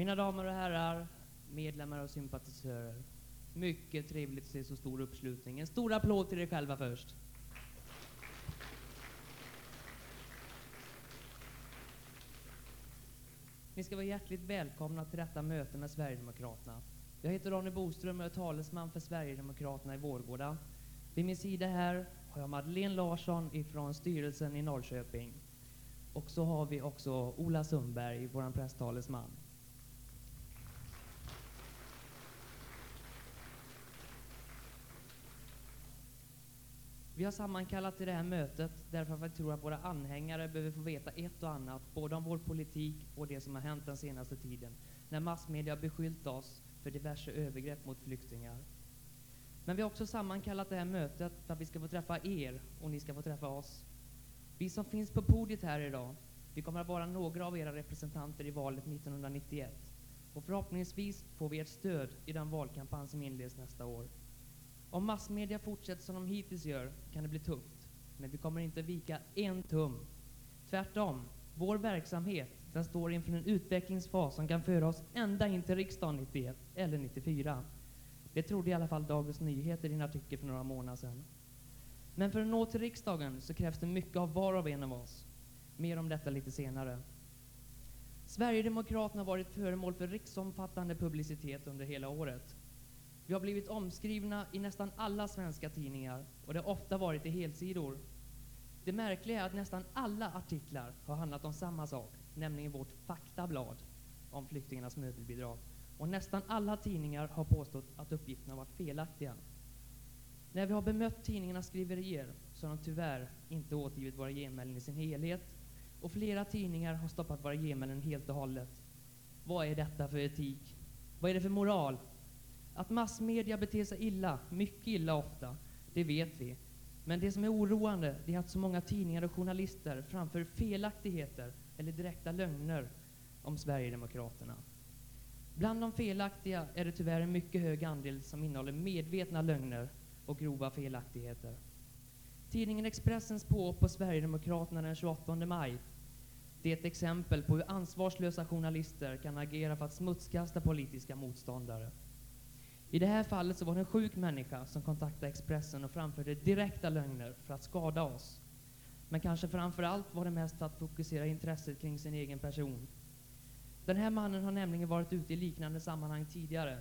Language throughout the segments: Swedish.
Mina damer och herrar, medlemmar och sympatisörer. Mycket trevligt att se så stor uppslutning. En stor applåd till er själva först. Ni ska vara hjärtligt välkomna till detta möte med Sverigedemokraterna. Jag heter Ronny Boström och är talesman för Sverigedemokraterna i Vårgårda. Vid min sida här har jag Madeleine Larsson ifrån styrelsen i Norrköping. Och så har vi också Ola Sundberg, vår presstalesman. Vi har sammankallat till det här mötet därför att vi tror att våra anhängare behöver få veta ett och annat, både om vår politik och det som har hänt den senaste tiden, när massmedia har beskyllt oss för diverse övergrepp mot flyktingar. Men vi har också sammankallat det här mötet för att vi ska få träffa er och ni ska få träffa oss. Vi som finns på podiet här idag, vi kommer att vara några av era representanter i valet 1991. Och förhoppningsvis får vi ert stöd i den valkampanj som inleds nästa år. Om massmedia fortsätter som de hittills gör kan det bli tufft. Men vi kommer inte vika en tum. Tvärtom, vår verksamhet den står inför en utvecklingsfas som kan föra oss ända in till riksdagen 91 eller 94. Det trodde i alla fall Dagens Nyheter i en artikel för några månader sedan. Men för att nå till riksdagen så krävs det mycket av var och en av oss. Mer om detta lite senare. Sverigedemokraterna har varit föremål för riksomfattande publicitet under hela året. Vi har blivit omskrivna i nästan alla svenska tidningar och det har ofta varit i helsidor. Det märkliga är att nästan alla artiklar har handlat om samma sak, nämligen vårt faktablad om flyktingarnas möbelbidrag. Och nästan alla tidningar har påstått att uppgifterna varit felaktiga. När vi har bemött tidningarnas skriverier så har de tyvärr inte återgivit våra genmälen i sin helhet och flera tidningar har stoppat våra genmälen helt och hållet. Vad är detta för etik? Vad är det för moral? Att massmedia beter sig illa, mycket illa ofta, det vet vi. Men det som är oroande är att så många tidningar och journalister framför felaktigheter eller direkta lögner om Sverigedemokraterna. Bland de felaktiga är det tyvärr en mycket hög andel som innehåller medvetna lögner och grova felaktigheter. Tidningen Expressens påhopp på Sverigedemokraterna den 28 maj det är ett exempel på hur ansvarslösa journalister kan agera för att smutskasta politiska motståndare. I det här fallet så var det en sjuk människa som kontaktade Expressen och framförde direkta lögner för att skada oss. Men kanske framför allt var det mest för att fokusera intresset kring sin egen person. Den här mannen har nämligen varit ute i liknande sammanhang tidigare.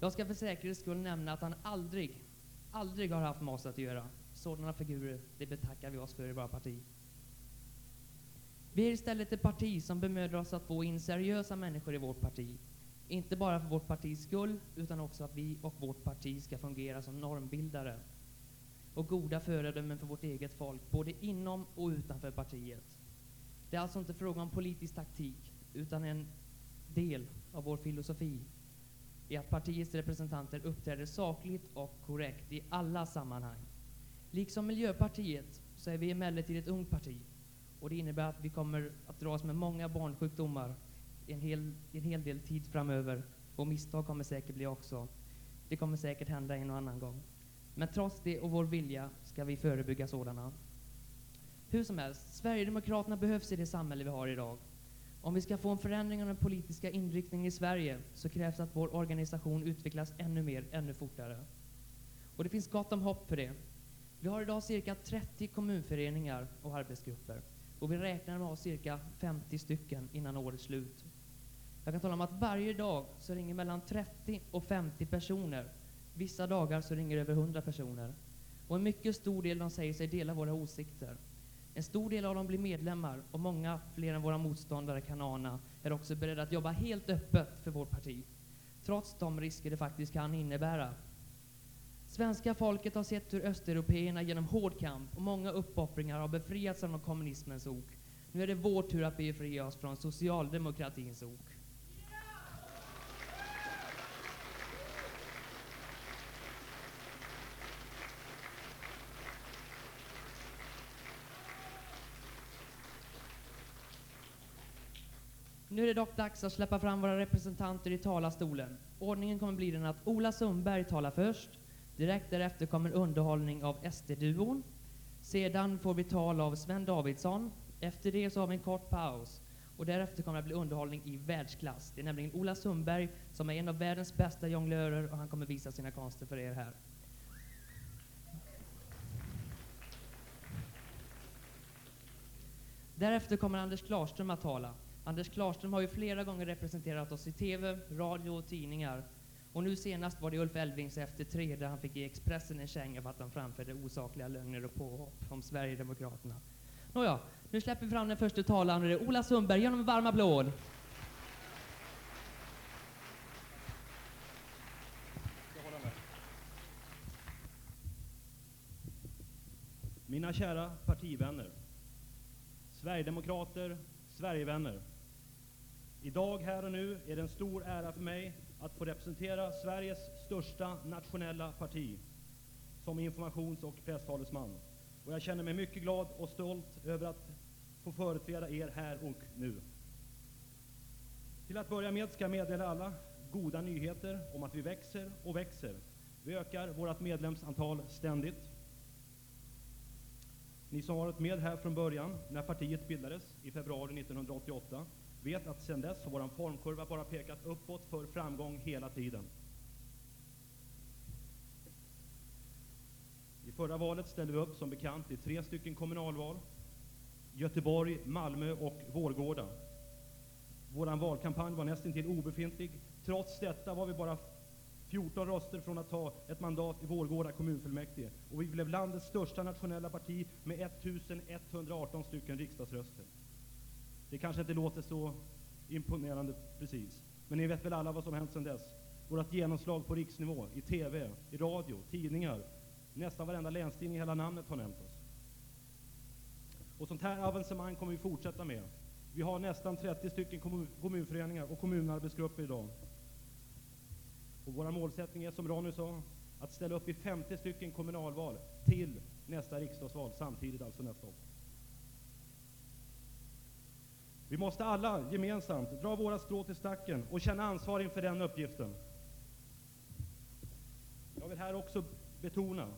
Jag ska för säkerhets skull nämna att han aldrig, aldrig har haft med oss att göra. Sådana figurer, det betackar vi oss för i vårt parti. Vi är istället ett parti som bemödar oss att få in seriösa människor i vårt parti. Inte bara för vårt partis skull, utan också att vi och vårt parti ska fungera som normbildare och goda föredömen för vårt eget folk, både inom och utanför partiet. Det är alltså inte fråga om politisk taktik, utan en del av vår filosofi är att partiets representanter uppträder sakligt och korrekt i alla sammanhang. Liksom Miljöpartiet så är vi emellertid ett ungt parti och det innebär att vi kommer att dras med många barnsjukdomar en hel, en hel del tid framöver. Och misstag kommer säkert bli också. Det kommer säkert hända en och annan gång. Men trots det och vår vilja ska vi förebygga sådana. Hur som helst, Sverigedemokraterna behövs i det samhälle vi har idag. Om vi ska få en förändring av den politiska inriktningen i Sverige så krävs att vår organisation utvecklas ännu mer, ännu fortare. Och det finns gott om hopp för det. Vi har idag cirka 30 kommunföreningar och arbetsgrupper och vi räknar med att ha cirka 50 stycken innan årets slut. Jag kan tala om att varje dag så ringer mellan 30 och 50 personer. Vissa dagar så ringer över 100 personer. Och en mycket stor del de säger sig dela våra åsikter. En stor del av dem blir medlemmar och många fler än våra motståndare kan ana är också beredda att jobba helt öppet för vårt parti. Trots de risker det faktiskt kan innebära. Svenska folket har sett hur östeuropeerna genom hård kamp och många uppoffringar har befriats från kommunismens ok. Nu är det vår tur att befria oss från socialdemokratins ok. Nu är det dock dags att släppa fram våra representanter i talarstolen. Ordningen kommer bli den att Ola Sundberg talar först. Direkt därefter kommer underhållning av SD-duon. Sedan får vi tal av Sven Davidsson. Efter det så har vi en kort paus. Och därefter kommer det att bli underhållning i världsklass. Det är nämligen Ola Sundberg som är en av världens bästa jonglörer och han kommer visa sina konster för er här. Därefter kommer Anders Klarström att tala. Anders Klarström har ju flera gånger representerat oss i TV, radio och tidningar. Och nu senast var det Ulf Elvings Efter tre där han fick ge Expressen en känga för att han framförde osakliga lögner och påhopp om Sverigedemokraterna. Nåja, nu släpper vi fram den första talaren och det är Ola Sundberg. Ge honom en varm applåd. Mina kära partivänner, Sverigedemokrater, Sverigevänner. I dag, här och nu, är det en stor ära för mig att få representera Sveriges största nationella parti som informations och presstalesman. Och jag känner mig mycket glad och stolt över att få företräda er här och nu. Till att börja med ska jag meddela alla goda nyheter om att vi växer och växer. Vi ökar vårt medlemsantal ständigt. Ni som varit med här från början, när partiet bildades i februari 1988, vet att sedan dess har vår formkurva bara pekat uppåt för framgång hela tiden. I förra valet ställde vi upp som bekant i tre stycken kommunalval. Göteborg, Malmö och Vårgårda. Vår valkampanj var nästintill obefintlig. Trots detta var vi bara 14 röster från att ta ett mandat i Vårgårda kommunfullmäktige. Och vi blev landets största nationella parti med 1118 stycken riksdagsröster. Det kanske inte låter så imponerande precis, men ni vet väl alla vad som hänt sedan dess. Vårt genomslag på riksnivå, i TV, i radio, tidningar, nästan varenda länstidning i hela namnet har nämnt oss. Och sånt här avancemang kommer vi fortsätta med. Vi har nästan 30 stycken kommun kommunföreningar och kommunarbetsgrupper idag. Och vår målsättning är, som Ronny sa, att ställa upp i 50 stycken kommunalval till nästa riksdagsval, samtidigt alltså nästa år. Vi måste alla gemensamt dra våra strå till stacken och känna ansvar inför den uppgiften. Jag vill här också betona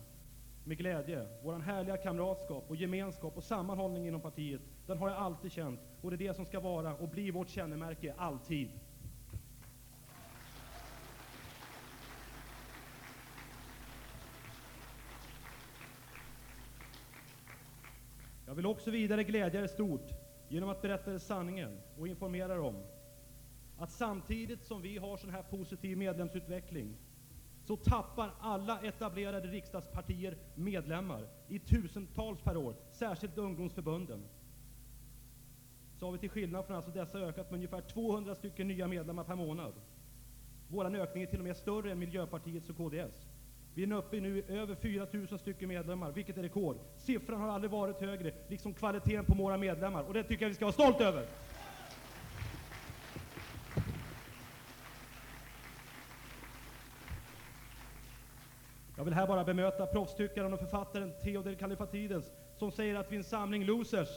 med glädje vår härliga kamratskap och gemenskap och sammanhållning inom partiet. Den har jag alltid känt och det är det som ska vara och bli vårt kännemärke, alltid. Jag vill också vidare glädja er stort genom att berätta sanningen och informera om att samtidigt som vi har sån här positiv medlemsutveckling så tappar alla etablerade riksdagspartier medlemmar i tusentals per år, särskilt ungdomsförbunden. Så har vi till skillnad från alltså dessa ökat med ungefär 200 stycken nya medlemmar per månad. Vår ökning är till och med större än Miljöpartiets och KDS. Vi är nu uppe i över 4 000 stycken medlemmar, vilket är rekord. Siffran har aldrig varit högre, liksom kvaliteten på våra medlemmar. Och det tycker jag vi ska vara stolta över. Jag vill här bara bemöta proffstyckaren och författaren Theodor Kalifatides som säger att vi är en samling losers.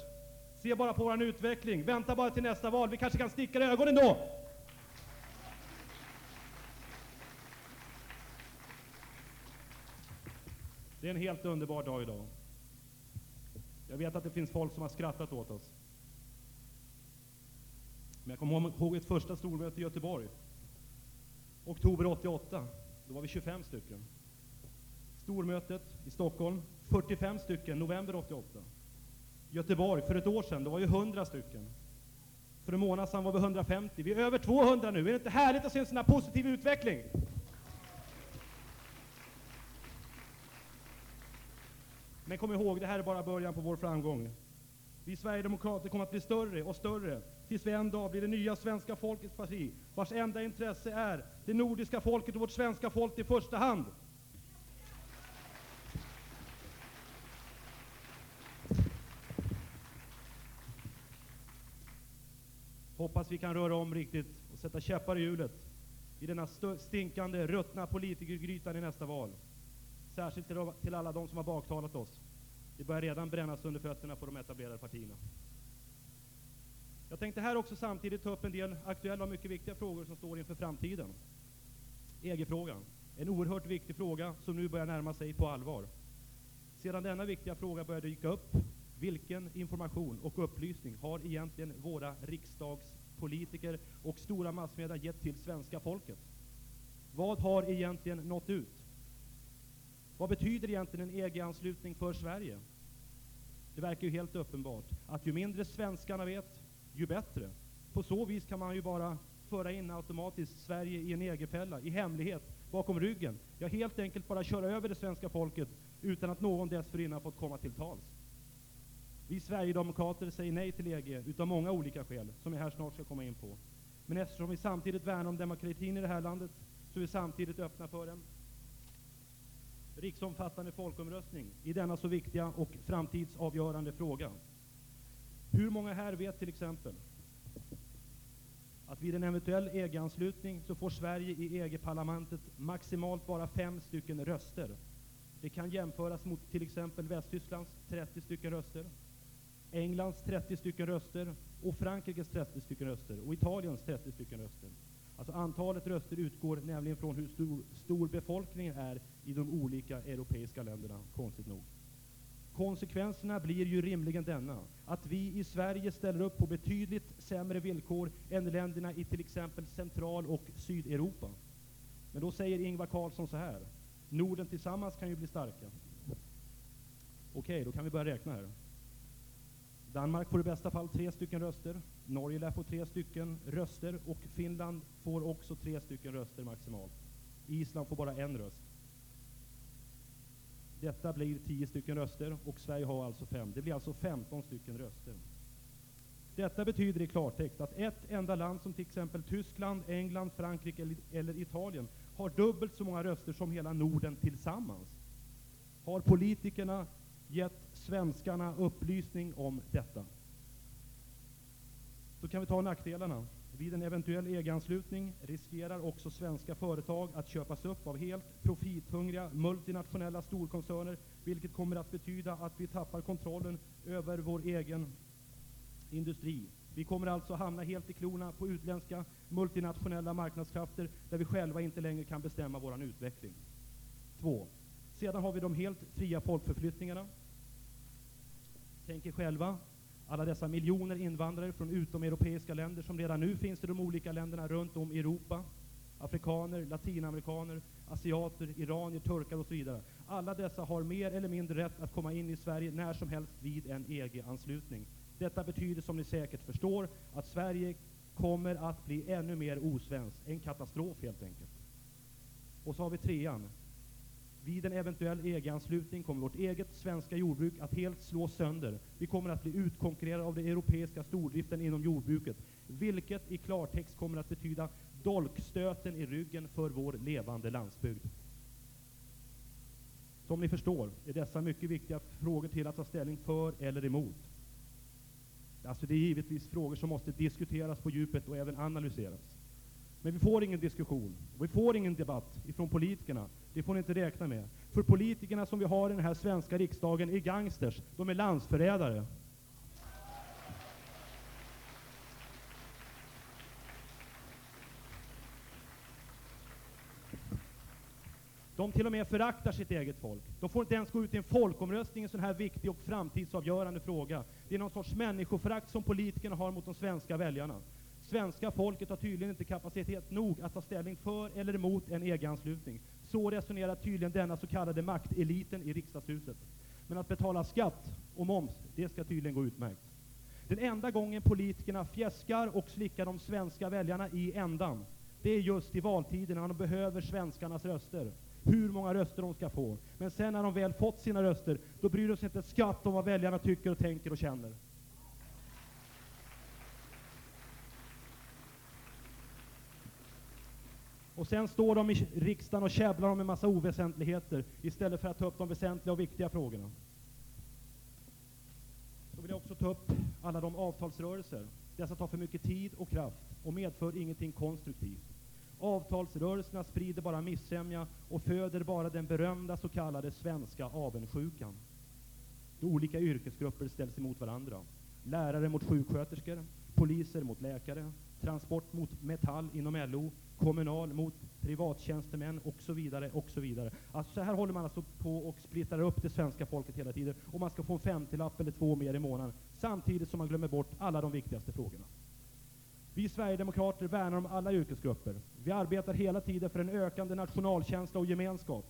Se bara på vår utveckling. Vänta bara till nästa val. Vi kanske kan sticka i ögonen då. Det är en helt underbar dag idag. Jag vet att det finns folk som har skrattat åt oss. Men jag kommer ihåg ett första stormöte i Göteborg. Oktober 88. Då var vi 25 stycken. Stormötet i Stockholm, 45 stycken, november 88. Göteborg, för ett år sedan, då var vi 100 stycken. För en månad sedan var vi 150. Vi är över 200 nu. Är det inte härligt att se en sån här positiv utveckling? Men kom ihåg, det här är bara början på vår framgång. Vi Sverigedemokrater kommer att bli större och större tills vi en dag blir det nya svenska folkets parti, vars enda intresse är det nordiska folket och vårt svenska folk i första hand. Hoppas vi kan röra om riktigt och sätta käppar i hjulet i denna stinkande, ruttna politikergrytan i nästa val. Särskilt till alla de som har baktalat oss. Det börjar redan brännas under fötterna på de etablerade partierna. Jag tänkte här också samtidigt ta upp en del aktuella och mycket viktiga frågor som står inför framtiden. EG-frågan, en oerhört viktig fråga som nu börjar närma sig på allvar. Sedan denna viktiga fråga började dyka upp Vilken information och upplysning har egentligen våra riksdagspolitiker och stora massmedia gett till svenska folket? Vad har egentligen nått ut? Vad betyder egentligen en EG-anslutning för Sverige? Det verkar ju helt uppenbart att ju mindre svenskarna vet, ju bättre. På så vis kan man ju bara föra in automatiskt Sverige i en EG-fälla, i hemlighet, bakom ryggen. Ja, helt enkelt bara köra över det svenska folket utan att någon dessförinnan fått komma till tals. Vi Sverigedemokrater säger nej till EG utav många olika skäl, som jag här snart ska komma in på. Men eftersom vi samtidigt värnar om demokratin i det här landet, så är vi samtidigt öppna för den riksomfattande folkomröstning i denna så viktiga och framtidsavgörande fråga. Hur många här vet till exempel att vid en eventuell EG-anslutning så får Sverige i EG-parlamentet maximalt bara fem stycken röster. Det kan jämföras mot till exempel Västtysklands 30 stycken röster, Englands 30 stycken röster och Frankrikes 30 stycken röster och Italiens 30 stycken röster. Alltså antalet röster utgår nämligen från hur stor, stor befolkningen är i de olika europeiska länderna, konstigt nog. Konsekvenserna blir ju rimligen denna, att vi i Sverige ställer upp på betydligt sämre villkor än länderna i till exempel Central och Sydeuropa. Men då säger Ingvar Carlsson så här, Norden tillsammans kan ju bli starka. Okej, då kan vi börja räkna här. Danmark får i bästa fall tre stycken röster, Norge lär få tre stycken röster och Finland får också tre stycken röster maximalt. Island får bara en röst. Detta blir tio stycken röster och Sverige har alltså 5. Det blir alltså 15 stycken röster. Detta betyder i klartext att ett enda land som till exempel Tyskland, England, Frankrike eller, eller Italien har dubbelt så många röster som hela Norden tillsammans. Har politikerna gett svenskarna upplysning om detta? Då kan vi ta nackdelarna. Vid en eventuell EG-anslutning riskerar också svenska företag att köpas upp av helt profithungriga multinationella storkoncerner, vilket kommer att betyda att vi tappar kontrollen över vår egen industri. Vi kommer alltså hamna helt i klorna på utländska multinationella marknadskrafter där vi själva inte längre kan bestämma vår utveckling. 2. Sedan har vi de helt fria folkförflyttningarna. Tänk er själva alla dessa miljoner invandrare från utomeuropeiska länder som redan nu finns i de olika länderna runt om i Europa. Afrikaner, latinamerikaner, asiater, iranier, turkar och så vidare. Alla dessa har mer eller mindre rätt att komma in i Sverige när som helst vid en EG-anslutning. Detta betyder, som ni säkert förstår, att Sverige kommer att bli ännu mer osvenskt. En katastrof helt enkelt. Och så har vi trean. Vid en eventuell EG-anslutning kommer vårt eget svenska jordbruk att helt slås sönder. Vi kommer att bli utkonkurrerade av den europeiska stordriften inom jordbruket, vilket i klartext kommer att betyda dolkstöten i ryggen för vår levande landsbygd. Som ni förstår är dessa mycket viktiga frågor till att ta ställning för eller emot. Alltså det är givetvis frågor som måste diskuteras på djupet och även analyseras. Men vi får ingen diskussion, och vi får ingen debatt ifrån politikerna. Det får ni inte räkna med. För politikerna som vi har i den här svenska riksdagen är gangsters, de är landsförrädare. De till och med föraktar sitt eget folk. De får inte ens gå ut i en folkomröstning i en sån här viktig och framtidsavgörande fråga. Det är någon sorts människoförakt som politikerna har mot de svenska väljarna. Svenska folket har tydligen inte kapacitet nog att ta ställning för eller emot en EG-anslutning. Så resonerar tydligen denna så kallade makteliten i riksdagshuset. Men att betala skatt och moms, det ska tydligen gå utmärkt. Den enda gången politikerna fjäskar och slickar de svenska väljarna i ändan, det är just i valtider, när de behöver svenskarnas röster. Hur många röster de ska få. Men sen när de väl fått sina röster, då bryr de sig inte ett skatt om vad väljarna tycker och tänker och känner. Och sen står de i riksdagen och käbblar om en massa oväsentligheter istället för att ta upp de väsentliga och viktiga frågorna. Så vill jag också ta upp alla de avtalsrörelser. Dessa tar för mycket tid och kraft och medför ingenting konstruktivt. Avtalsrörelserna sprider bara missämja och föder bara den berömda så kallade svenska avundsjukan. Då olika yrkesgrupper ställs emot varandra. Lärare mot sjuksköterskor, poliser mot läkare, Transport mot Metall inom LO, Kommunal mot privattjänstemän och så vidare och så vidare. Alltså så här håller man alltså på och splittrar upp det svenska folket hela tiden och man ska få en femtiolapp eller två mer i månaden samtidigt som man glömmer bort alla de viktigaste frågorna. Vi sverigedemokrater värnar om alla yrkesgrupper. Vi arbetar hela tiden för en ökande nationalkänsla och gemenskap.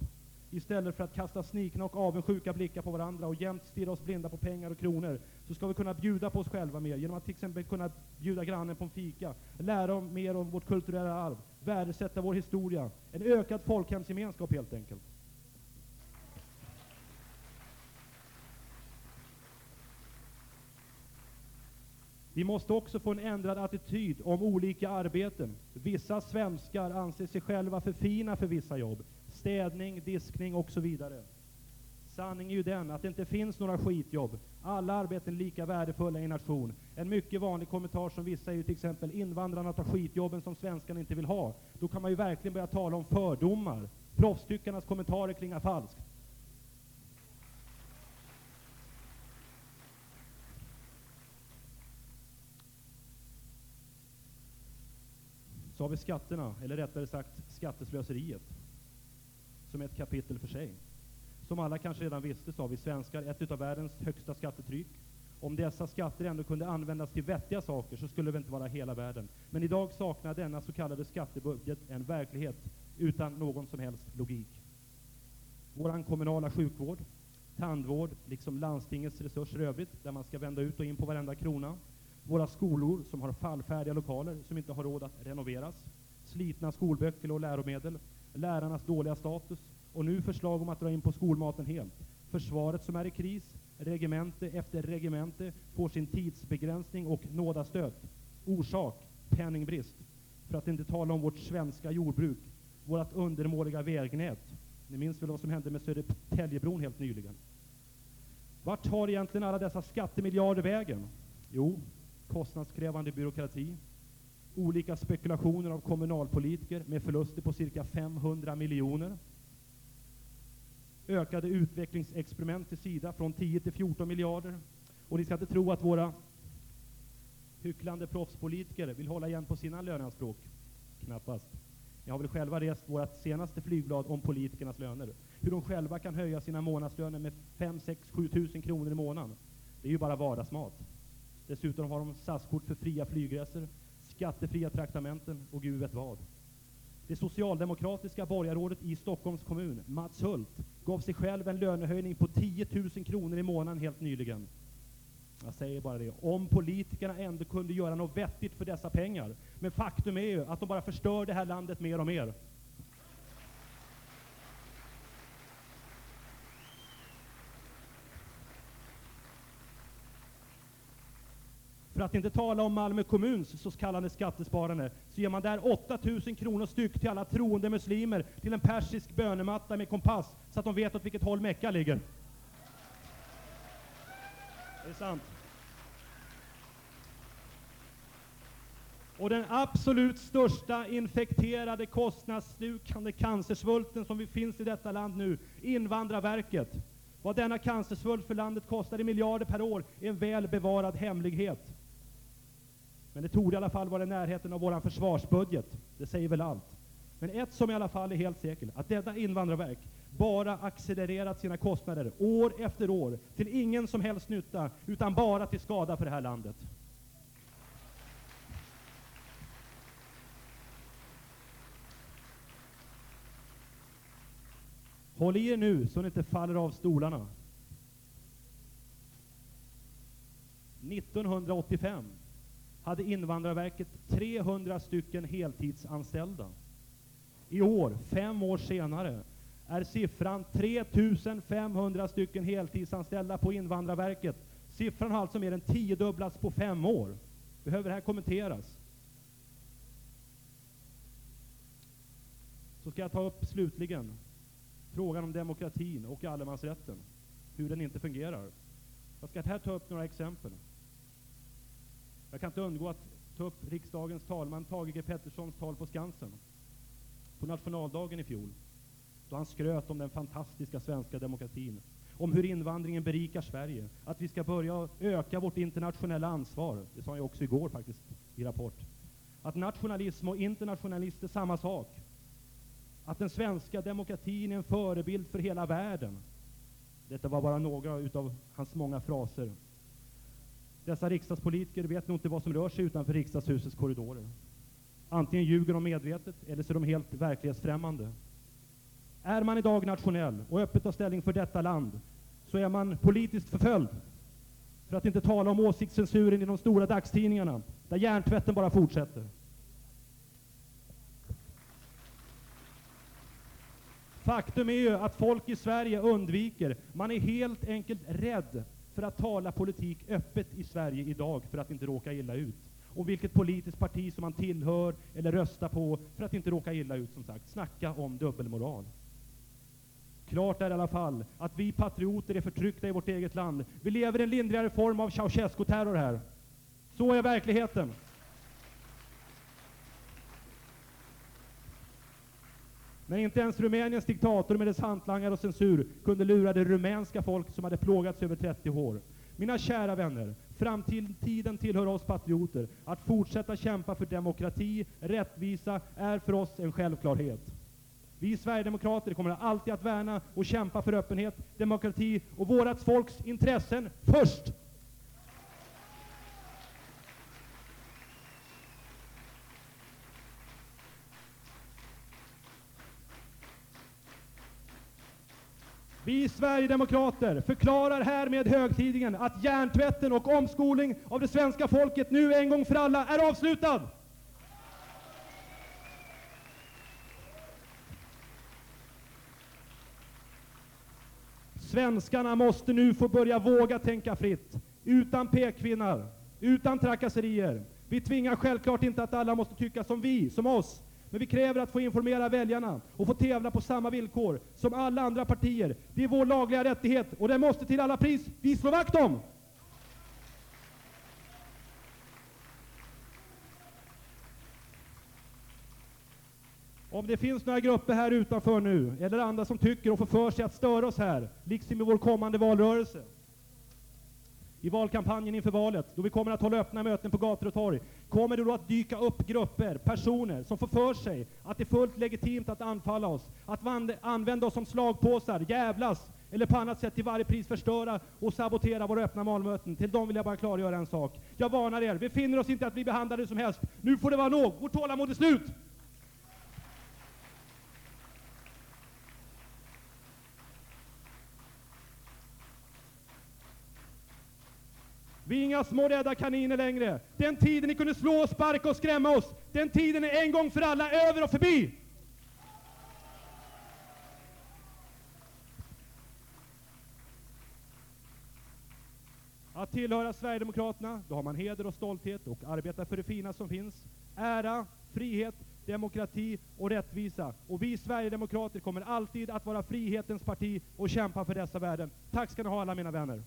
Istället för att kasta snikna och avundsjuka blickar på varandra och jämt stirra oss blinda på pengar och kronor, så ska vi kunna bjuda på oss själva mer genom att till exempel kunna bjuda grannen på en fika, lära om mer om vårt kulturella arv, värdesätta vår historia. En ökad folkhemsgemenskap helt enkelt. Vi måste också få en ändrad attityd om olika arbeten. Vissa svenskar anser sig själva för fina för vissa jobb. Städning, diskning och så vidare. Sanningen är ju den att det inte finns några skitjobb. Alla arbeten är lika värdefulla i en nation. En mycket vanlig kommentar som vissa är ju till exempel invandrarna tar skitjobben som svenskarna inte vill ha. Då kan man ju verkligen börja tala om fördomar. Proffstyckarnas kommentarer klingar falskt. Så har vi skatterna, eller rättare sagt skatteslöseriet, som är ett kapitel för sig. Som alla kanske redan visste så har vi svenskar ett av världens högsta skattetryck. Om dessa skatter ändå kunde användas till vettiga saker så skulle det inte vara hela världen. Men idag saknar denna så kallade skattebudget en verklighet utan någon som helst logik. Vår kommunala sjukvård, tandvård, liksom landstingets resurser i övrigt, där man ska vända ut och in på varenda krona. Våra skolor som har fallfärdiga lokaler som inte har råd att renoveras. Slitna skolböcker och läromedel. Lärarnas dåliga status. Och nu förslag om att dra in på skolmaten helt. Försvaret som är i kris. Regemente efter regemente får sin tidsbegränsning och nådastöt. Orsak? Penningbrist. För att inte tala om vårt svenska jordbruk. Vårt undermåliga vägnät. Ni minns väl vad som hände med Södertäljebron helt nyligen? Vart tar egentligen alla dessa skattemiljarder vägen? Jo, kostnadskrävande byråkrati, olika spekulationer av kommunalpolitiker med förluster på cirka 500 miljoner, ökade utvecklingsexperiment till Sida från 10 till 14 miljarder. Och ni ska inte tro att våra hycklande proffspolitiker vill hålla igen på sina löneanspråk. Knappast. Ni har väl själva läst vårt senaste flygblad om politikernas löner. Hur de själva kan höja sina månadslöner med 5, 6, 7 tusen kronor i månaden. Det är ju bara vardagsmat. Dessutom har de SAS-kort för fria flygresor, skattefria traktamenten och gud vet vad. Det socialdemokratiska borgarrådet i Stockholms kommun, Mats Hult, gav sig själv en lönehöjning på 10 000 kronor i månaden helt nyligen. Jag säger bara det. Om politikerna ändå kunde göra något vettigt för dessa pengar. Men faktum är ju att de bara förstör det här landet mer och mer. För att inte tala om Malmö kommuns så kallade skattesparande, så ger man där 8000 kronor styck till alla troende muslimer till en persisk bönematta med kompass, så att de vet åt vilket håll Mecka ligger. Det är sant. Och den absolut största infekterade, kostnadsslukande cancersvulten som vi finns i detta land nu, Invandrarverket. Vad denna cancersvult för landet kostar i miljarder per år är en väl bevarad hemlighet. Men det torde i alla fall vara i närheten av vår försvarsbudget. Det säger väl allt. Men ett som i alla fall är helt säkert, att detta invandrarverk bara accelererat sina kostnader år efter år, till ingen som helst nytta, utan bara till skada för det här landet. Håll i er nu så ni inte faller av stolarna. 1985 hade Invandrarverket 300 stycken heltidsanställda. I år, fem år senare, är siffran 3500 stycken heltidsanställda på Invandrarverket. Siffran har alltså mer än tiodubblats på fem år. Behöver det här kommenteras? Så ska jag ta upp slutligen frågan om demokratin och allemansrätten, hur den inte fungerar. Jag ska här ta upp några exempel. Jag kan inte undgå att ta upp riksdagens talman Thage G Petersons tal på Skansen på nationaldagen i fjol, då han skröt om den fantastiska svenska demokratin, om hur invandringen berikar Sverige, att vi ska börja öka vårt internationella ansvar. Det sa han ju också igår faktiskt i Rapport. att nationalism och internationalism är samma sak. Att den svenska demokratin är en förebild för hela världen. Detta var bara några av hans många fraser. Dessa riksdagspolitiker vet nog inte vad som rör sig utanför riksdagshusets korridorer. Antingen ljuger de medvetet eller så är de helt verklighetsfrämmande. Är man idag nationell och öppet tar ställning för detta land så är man politiskt förföljd. För att inte tala om åsiktscensuren i de stora dagstidningarna, där hjärntvätten bara fortsätter. Faktum är ju att folk i Sverige undviker, man är helt enkelt rädd för att tala politik öppet i Sverige idag för att inte råka illa ut. Och vilket politiskt parti som man tillhör eller röstar på för att inte råka illa ut som sagt. Snacka om dubbelmoral. Klart är i alla fall att vi patrioter är förtryckta i vårt eget land. Vi lever i en lindrigare form av Ceausescu-terror här. Så är verkligheten. När inte ens Rumäniens diktator med dess hantlangare och censur kunde lura det rumänska folk som hade plågats över 30 år. Mina kära vänner, framtiden tillhör oss patrioter. Att fortsätta kämpa för demokrati, rättvisa, är för oss en självklarhet. Vi Sverigedemokrater kommer alltid att värna och kämpa för öppenhet, demokrati och vårat folks intressen först. Vi Sverigedemokrater förklarar härmed högtidligen att hjärntvätten och omskolning av det svenska folket nu en gång för alla är avslutad. Svenskarna måste nu få börja våga tänka fritt, utan pekpinnar, utan trakasserier. Vi tvingar självklart inte att alla måste tycka som vi, som oss. Men vi kräver att få informera väljarna och få tävla på samma villkor som alla andra partier. Det är vår lagliga rättighet och den måste till alla pris vi slå vakt om. Om det finns några grupper här utanför nu, eller andra som tycker och får för sig att störa oss här, liksom i vår kommande valrörelse, i valkampanjen inför valet, då vi kommer att hålla öppna möten på gator och torg, kommer det då att dyka upp grupper, personer, som får för sig att det är fullt legitimt att anfalla oss, att använda oss som slagpåsar, jävlas, eller på annat sätt till varje pris förstöra och sabotera våra öppna valmöten. Till dem vill jag bara klargöra en sak. Jag varnar er, vi finner oss inte att bli behandlade som helst. Nu får det vara nog, vårt tålamod är slut! Vi är inga små rädda kaniner längre. Den tiden ni kunde slå, sparka och skrämma oss, den tiden är en gång för alla över och förbi. Att tillhöra Sverigedemokraterna, då har man heder och stolthet och arbetar för det fina som finns. Ära, frihet, demokrati och rättvisa. Och vi Sverigedemokrater kommer alltid att vara frihetens parti och kämpa för dessa värden. Tack ska ni ha alla mina vänner.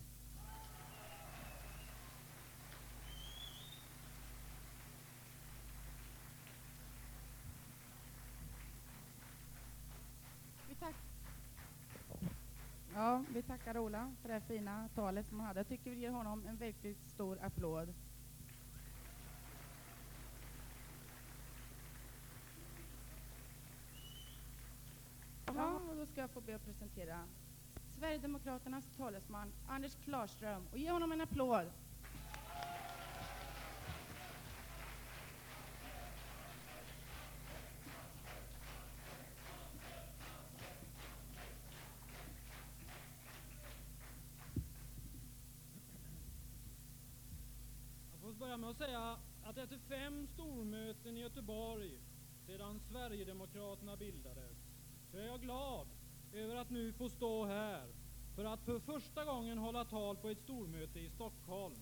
Ja, vi tackar Ola för det fina talet som han hade. Jag tycker vi ger honom en väldigt stor applåd. Ja, och då ska jag få be att presentera Sverigedemokraternas talesman Anders Klarström och ge honom en applåd. Börja med att säga att efter fem stormöten i Göteborg sedan Sverigedemokraterna bildades så är jag glad över att nu få stå här för att för första gången hålla tal på ett stormöte i Stockholm.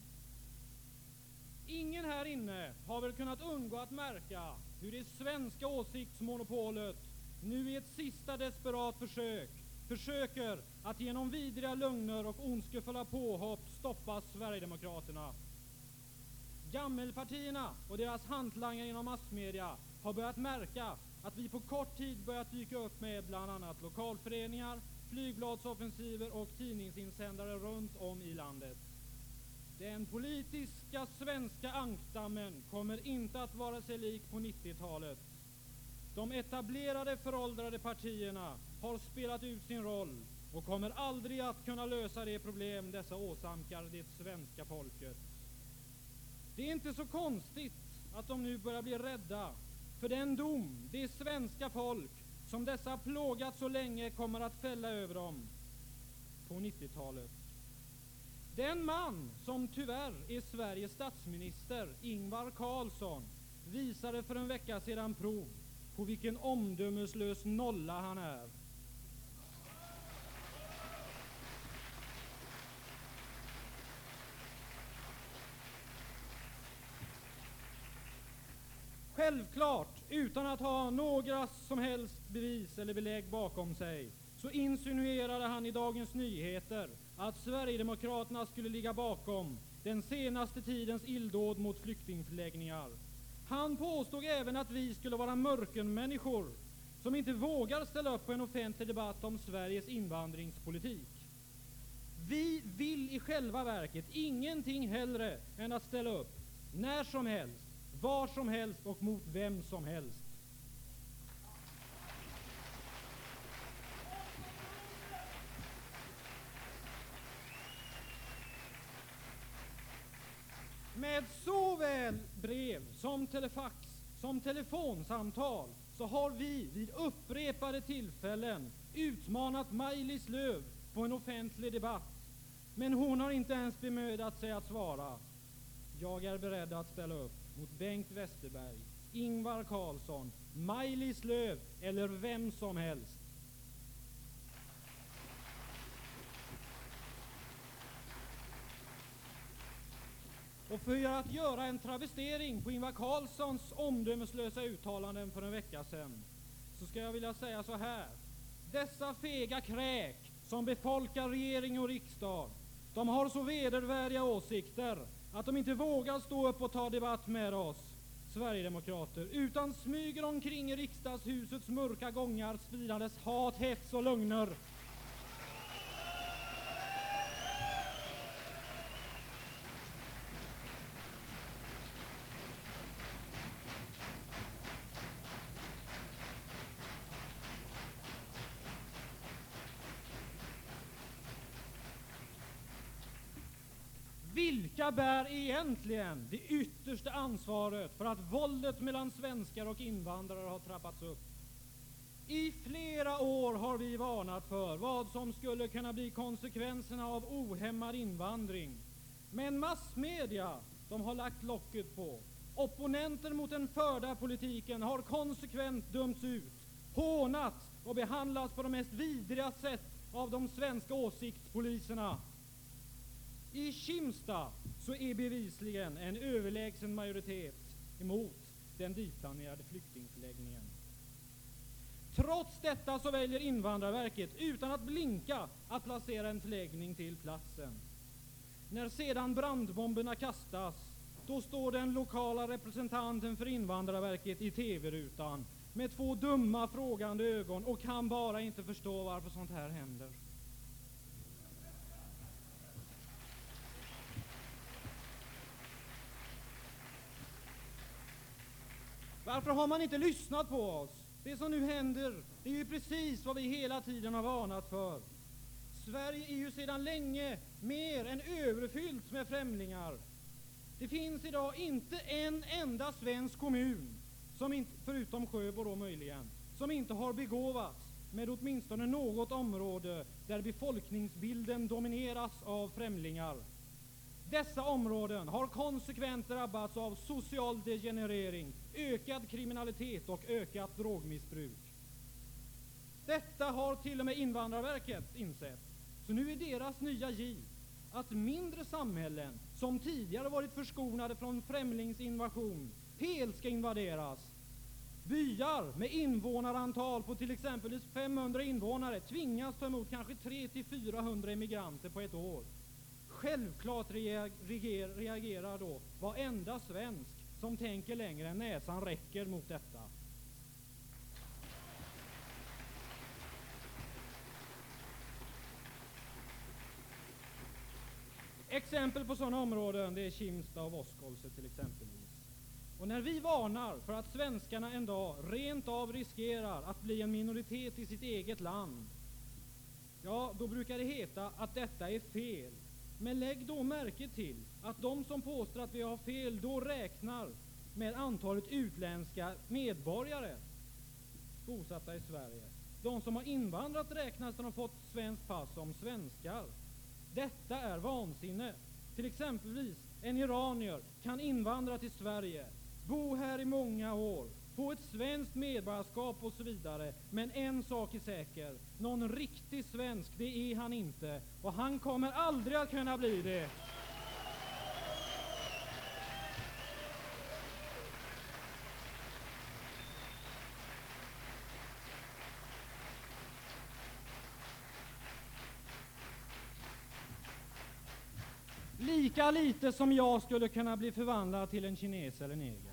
Ingen här inne har väl kunnat undgå att märka hur det svenska åsiktsmonopolet nu i ett sista desperat försök försöker att genom vidriga lögner och ondskefulla påhopp stoppa Sverigedemokraterna. Gammelpartierna och deras hantlangare inom massmedia har börjat märka att vi på kort tid börjat dyka upp med bland annat lokalföreningar, flygbladsoffensiver och tidningsinsändare runt om i landet. Den politiska svenska ankdammen kommer inte att vara sig lik på 90-talet. De etablerade föråldrade partierna har spelat ut sin roll och kommer aldrig att kunna lösa de problem dessa åsamkar det svenska folket. Det är inte så konstigt att de nu börjar bli rädda för den dom det svenska folk som dessa plågat så länge kommer att fälla över dem på 90-talet. Den man som tyvärr är Sveriges statsminister, Ingvar Carlsson, visade för en vecka sedan prov på vilken omdömeslös nolla han är. Självklart, utan att ha några som helst bevis eller belägg bakom sig, så insinuerade han i Dagens Nyheter att Sverigedemokraterna skulle ligga bakom den senaste tidens illdåd mot flyktingförläggningar. Han påstod även att vi skulle vara mörkermänniskor som inte vågar ställa upp på en offentlig debatt om Sveriges invandringspolitik. Vi vill i själva verket ingenting hellre än att ställa upp, när som helst, var som helst och mot vem som helst. Med såväl brev som telefax som telefonsamtal så har vi vid upprepade tillfällen utmanat Maj-Lis Lööw på en offentlig debatt. Men hon har inte ens bemödat sig att svara. Jag är beredd att ställa upp mot Bengt Westerberg, Ingvar Carlsson, Maj-Lis Lööw eller vem som helst. Och för att göra en travestering på Ingvar Carlssons omdömeslösa uttalanden för en vecka sedan, så ska jag vilja säga så här. Dessa fega kräk som befolkar regering och riksdag, de har så vedervärdiga åsikter att de inte vågar stå upp och ta debatt med oss Sverigedemokrater, utan smyger omkring i riksdagshusets mörka gångar spridandes hat, hets och lögner. Vilka bär egentligen det yttersta ansvaret för att våldet mellan svenskar och invandrare har trappats upp? I flera år har vi varnat för vad som skulle kunna bli konsekvenserna av ohämmad invandring. Men massmedia, de har lagt locket på. Opponenter mot den förda politiken har konsekvent dömts ut, hånats och behandlats på de mest vidriga sätt av de svenska åsiktspoliserna. I Kimstad så är bevisligen en överlägsen majoritet emot den ditplanerade flyktingförläggningen. Trots detta så väljer Invandrarverket utan att blinka att placera en förläggning till platsen. När sedan brandbomberna kastas, då står den lokala representanten för Invandrarverket i TV-rutan med två dumma frågande ögon och kan bara inte förstå varför sånt här händer. Varför har man inte lyssnat på oss? Det som nu händer, det är ju precis vad vi hela tiden har varnat för. Sverige är ju sedan länge mer än överfyllt med främlingar. Det finns idag inte en enda svensk kommun, som inte, förutom Sjöbo då möjligen, som inte har begåvats med åtminstone något område där befolkningsbilden domineras av främlingar. Dessa områden har konsekvent drabbats av social degenerering, ökad kriminalitet och ökat drogmissbruk. Detta har till och med Invandrarverket insett. Så nu är deras nya giv att mindre samhällen, som tidigare varit förskonade från främlingsinvasion, helt ska invaderas. Byar med invånarantal på till exempel 500 invånare tvingas ta emot kanske 300-400 emigranter på ett år. Självklart reagerar då varenda svensk som tänker längre än näsan räcker mot detta. Exempel på sådana områden det är Kimstad och Voskolse till exempelvis. Och när vi varnar för att svenskarna en dag rent av riskerar att bli en minoritet i sitt eget land, ja, då brukar det heta att detta är fel. Men lägg då märke till att de som påstår att vi har fel då räknar med antalet utländska medborgare bosatta i Sverige. De som har invandrat räknas när de fått svenskt pass som svenskar. Detta är vansinne. Till exempelvis en iranier kan invandra till Sverige, bo här i många år, få ett svenskt medborgarskap osv. Men en sak är säker, någon riktig svensk, det är han inte. Och han kommer aldrig att kunna bli det. Lika lite som jag skulle kunna bli förvandlad till en kines eller neger.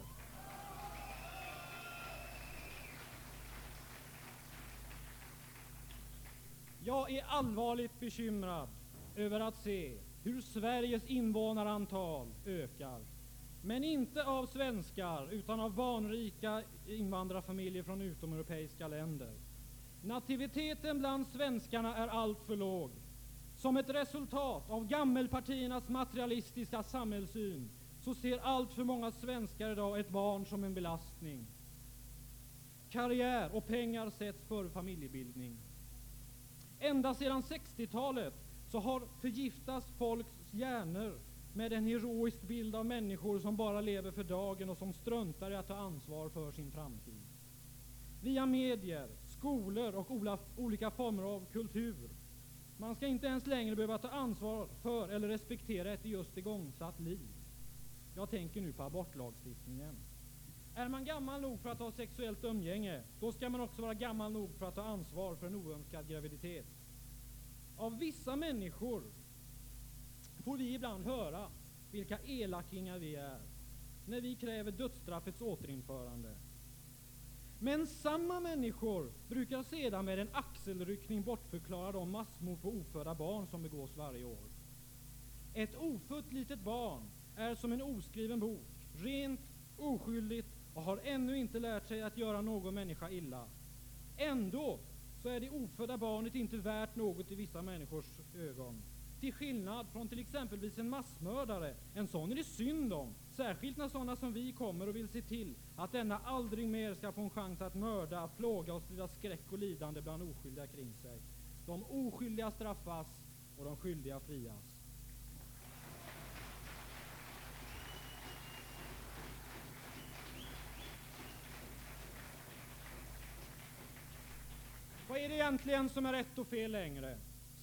Jag är allvarligt bekymrad över att se hur Sveriges invånarantal ökar. Men inte av svenskar, utan av barnrika invandrarfamiljer från utomeuropeiska länder. Nativiteten bland svenskarna är alltför låg. Som ett resultat av gammelpartiernas materialistiska samhällssyn så ser alltför många svenskar idag ett barn som en belastning. Karriär och pengar sätts före familjebildning. Ända sedan 60-talet så har folks hjärnor med en heroisk bild av människor som bara lever för dagen och som struntar i att ta ansvar för sin framtid. Via medier, skolor och olika former av kultur man ska inte ens längre behöva ta ansvar för eller respektera ett just igångsatt liv. Jag tänker nu på abortlagstiftningen. Är man gammal nog för att ha sexuellt umgänge, då ska man också vara gammal nog för att ta ansvar för en oönskad graviditet. Av vissa människor får vi ibland höra vilka elakingar vi är när vi kräver dödsstraffets återinförande. Men samma människor brukar sedan med en axelryckning bortförklara de massmord på ofödda barn som begås varje år. Ett ofött litet barn är som en oskriven bok, rent, oskyldigt och har ännu inte lärt sig att göra någon människa illa. Ändå så är det ofödda barnet inte värt något i vissa människors ögon. Till skillnad från till exempelvis en massmördare, en sån är det synd om, särskilt när sådana som vi kommer och vill se till att denna aldrig mer ska få en chans att mörda, plåga och sprida skräck och lidande bland oskyldiga kring sig. De oskyldiga straffas och de skyldiga frias. Vad är det egentligen som är rätt och fel längre?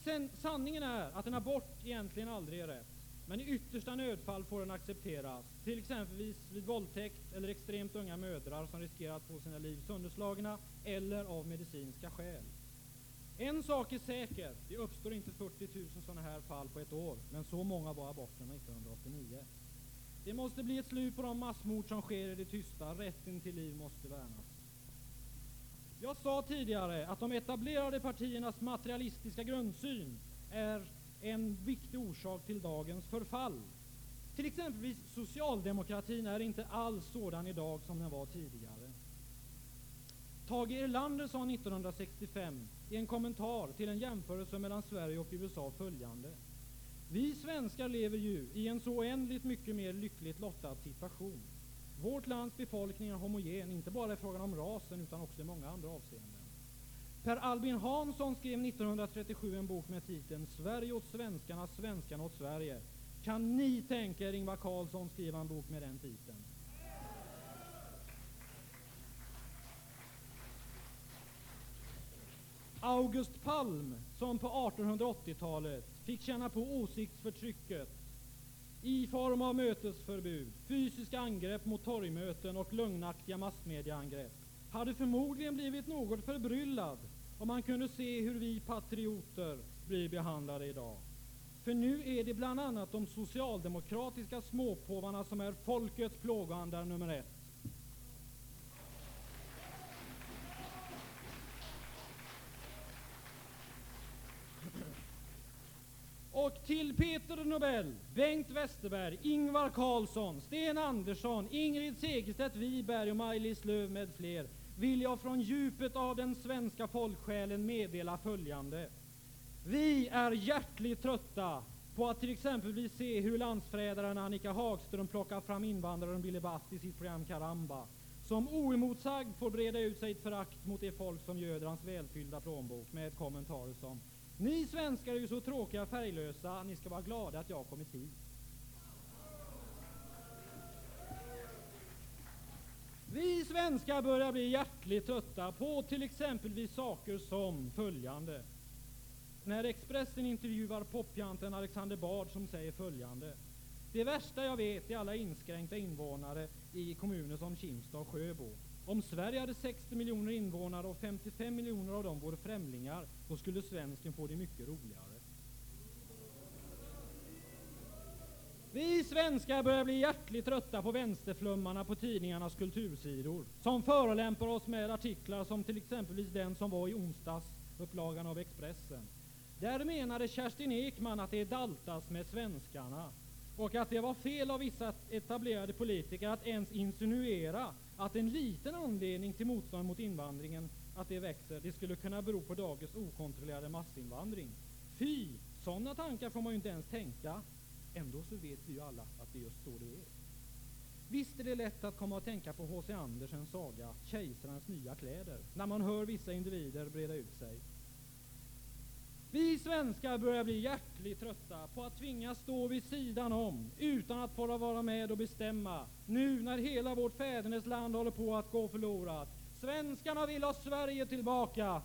Sen, sanningen är att en abort egentligen aldrig är rätt. Men i yttersta nödfall får den accepteras, till exempelvis vid våldtäkt eller extremt unga mödrar som riskerar att få sina liv sönderslagna eller av medicinska skäl. En sak är säker, det uppstår inte 40 000 sådana här fall på ett år, men så många var aborterna 1989. Det måste bli ett slut på de massmord som sker i det tysta, rätten till liv måste värnas. Jag sa tidigare att de etablerade partiernas materialistiska grundsyn är en viktig orsak till dagens förfall. Till exempelvis socialdemokratin är inte alls sådan idag som den var tidigare. Tage Erlander sa 1965 i en kommentar till en jämförelse mellan Sverige och USA följande. Vi svenskar lever ju i en så oändligt mycket mer lyckligt lottad situation. Vårt lands befolkning är homogen, inte bara i fråga om rasen utan också i många andra avseenden. Per Albin Hansson skrev 1937 en bok med titeln Sverige åt svenskarna, svenskarna åt Sverige. Kan ni tänka er Ingvar Carlsson skriva en bok med den titeln? August Palm, som på 1880-talet fick känna på åsiktsförtrycket i form av mötesförbud, fysiska angrepp mot torgmöten och lögnaktiga massmediaangrepp, hade förmodligen blivit något förbryllad om man kunde se hur vi patrioter blir behandlade idag. För nu är det bland annat de socialdemokratiska småpåvarna som är folkets plågoandar nummer ett. Till Peter Nobel, Bengt Westerberg, Ingvar Carlsson, Sten Andersson, Ingrid Segerstedt Wiberg och Maj-Lis Lööw med fler vill jag från djupet av den svenska folksjälen meddela följande. Vi är hjärtligt trötta på att till exempelvis se hur landsförrädaren Annika Hagström plockar fram invandraren Billy Butt i sitt program Karamba, som oemotsagd får breda ut sig ett förakt mot det folk som göder hans välfyllda plånbok med kommentarer som ni svenskar är ju så tråkiga och färglösa, ni ska vara glada att jag har kommit hit. Vi svenskar börjar bli hjärtligt trötta på till exempelvis saker som följande. När Expressen intervjuar popjanten Alexander Bard som säger följande. Det värsta jag vet är alla inskränkta invånare i kommuner som Kimstad och Sjöbo. Om Sverige hade 60 miljoner invånare och 55 miljoner av dem vore främlingar, då skulle svensken få det mycket roligare. Vi svenskar börjar bli hjärtligt trötta på vänsterflummarna på tidningarnas kultursidor, som förolämpar oss med artiklar som till exempelvis den som var i onsdags upplagan av Expressen. Där menade Kerstin Ekman att det daltas med svenskarna och att det var fel av vissa etablerade politiker att ens insinuera att en liten anledning till motstånd mot invandringen att det växer, det skulle kunna bero på dagens okontrollerade massinvandring. Fy! Sådana tankar får man ju inte ens tänka. Ändå så vet vi ju alla att det är just så det är. Visst är det lätt att komma att tänka på H.C. Andersens saga Kejsarens nya kläder, när man hör vissa individer breda ut sig. Vi svenskar börjar bli hjärtligt trötta på att tvingas stå vid sidan om utan att få vara med och bestämma, nu när hela vårt fädernesland håller på att gå förlorat. Svenskarna vill ha Sverige tillbaka.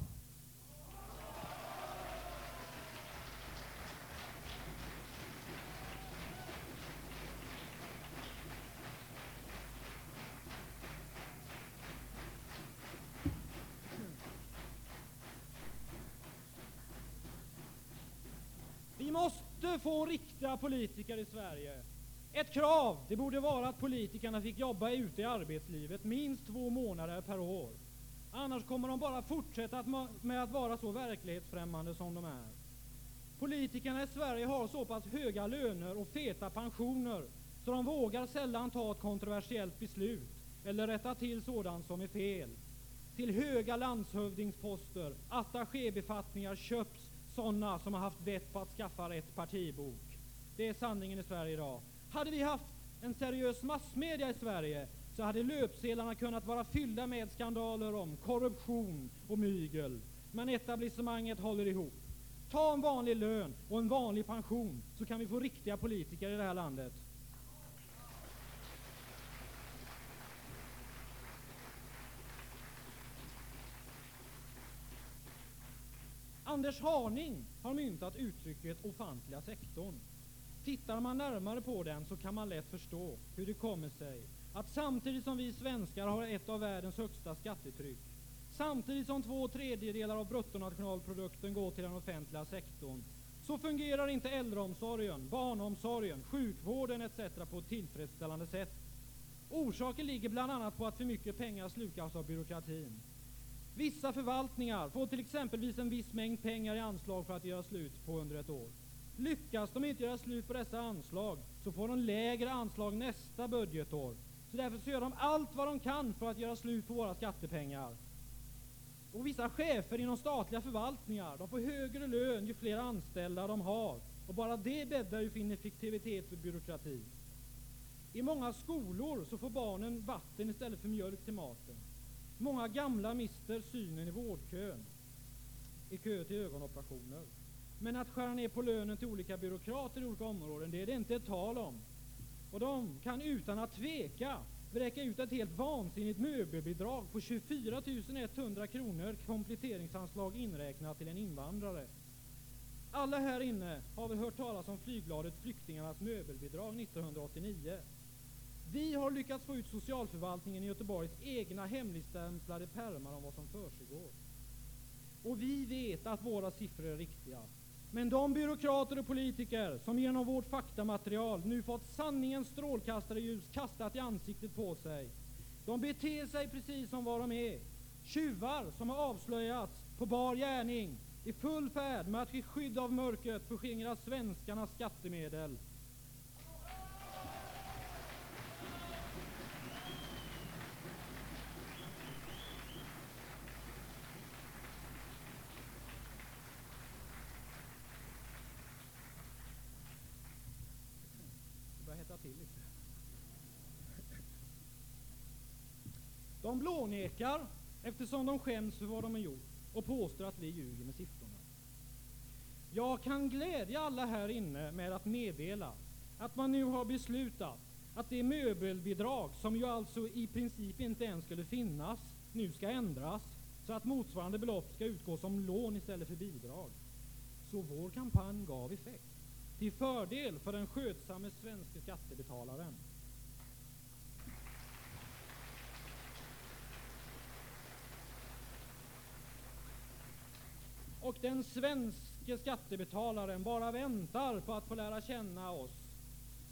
Vi måste få riktiga politiker i Sverige. Ett krav det borde vara att politikerna fick jobba ute i arbetslivet minst två månader per år. Annars kommer de bara fortsätta med att vara så verklighetsfrämmande som de är. Politikerna i Sverige har så pass höga löner och feta pensioner så de vågar sällan ta ett kontroversiellt beslut eller rätta till sådant som är fel. Till höga landshövdingsposter, attachébefattningar köps sådana som har haft vett på att skaffa rätt partibok. Det är sanningen i Sverige idag. Hade vi haft en seriös massmedia i Sverige så hade löpsedlarna kunnat vara fyllda med skandaler om korruption och mygel. Men etablissemanget håller ihop. Ta en vanlig lön och en vanlig pension så kan vi få riktiga politiker i det här landet. Anders Harning har myntat uttrycket offentliga sektorn. Tittar man närmare på den så kan man lätt förstå hur det kommer sig att samtidigt som vi svenskar har ett av världens högsta skattetryck, samtidigt som två tredjedelar av bruttonationalprodukten går till den offentliga sektorn, så fungerar inte äldreomsorgen, barnomsorgen, sjukvården etc. på ett tillfredsställande sätt. Orsaken ligger bland annat på att för mycket pengar slukas av byråkratin. Vissa förvaltningar får till exempelvis en viss mängd pengar i anslag för att göra slut på under ett år. Lyckas de inte göra slut på dessa anslag så får de lägre anslag nästa budgetår. Så därför så gör de allt vad de kan för att göra slut på våra skattepengar. Och vissa chefer inom statliga förvaltningar de får högre lön ju fler anställda de har. Och bara det bäddar ju för ineffektivitet och byråkrati. I många skolor så får barnen vatten istället för mjölk till maten. Många gamla mister synen i vårdkön, i kö till ögonoperationer. Men att skära ner på lönen till olika byråkrater i olika områden, det är det inte tal om. Och de kan utan att tveka vräka ut ett helt vansinnigt möbelbidrag på 24 100 kronor, kompletteringsanslag inräknat till en invandrare. Alla här inne har väl hört talas om flygbladet Flyktingarnas möbelbidrag 1989. Vi har lyckats få ut socialförvaltningen i Göteborgs egna hemligstämplade pärmar om vad som försiggår. Och vi vet att våra siffror är riktiga. Men de byråkrater och politiker som genom vårt faktamaterial nu fått sanningens strålkastarljus kastat i ansiktet på sig, de beter sig precis som vad de är. Tjuvar som har avslöjats på bar gärning i full färd med att i skydd av mörkret förskingra svenskarnas skattemedel. De blånekar eftersom de skäms för vad de har gjort och påstår att vi ljuger med siffrorna. Jag kan glädja alla här inne med att meddela att man nu har beslutat att det möbelbidrag, som ju alltså i princip inte ens skulle finnas, nu ska ändras så att motsvarande belopp ska utgå som lån istället för bidrag. Så vår kampanj gav effekt, till fördel för den skötsamme svenske skattebetalaren. Och den svenske skattebetalaren bara väntar på att få lära känna oss.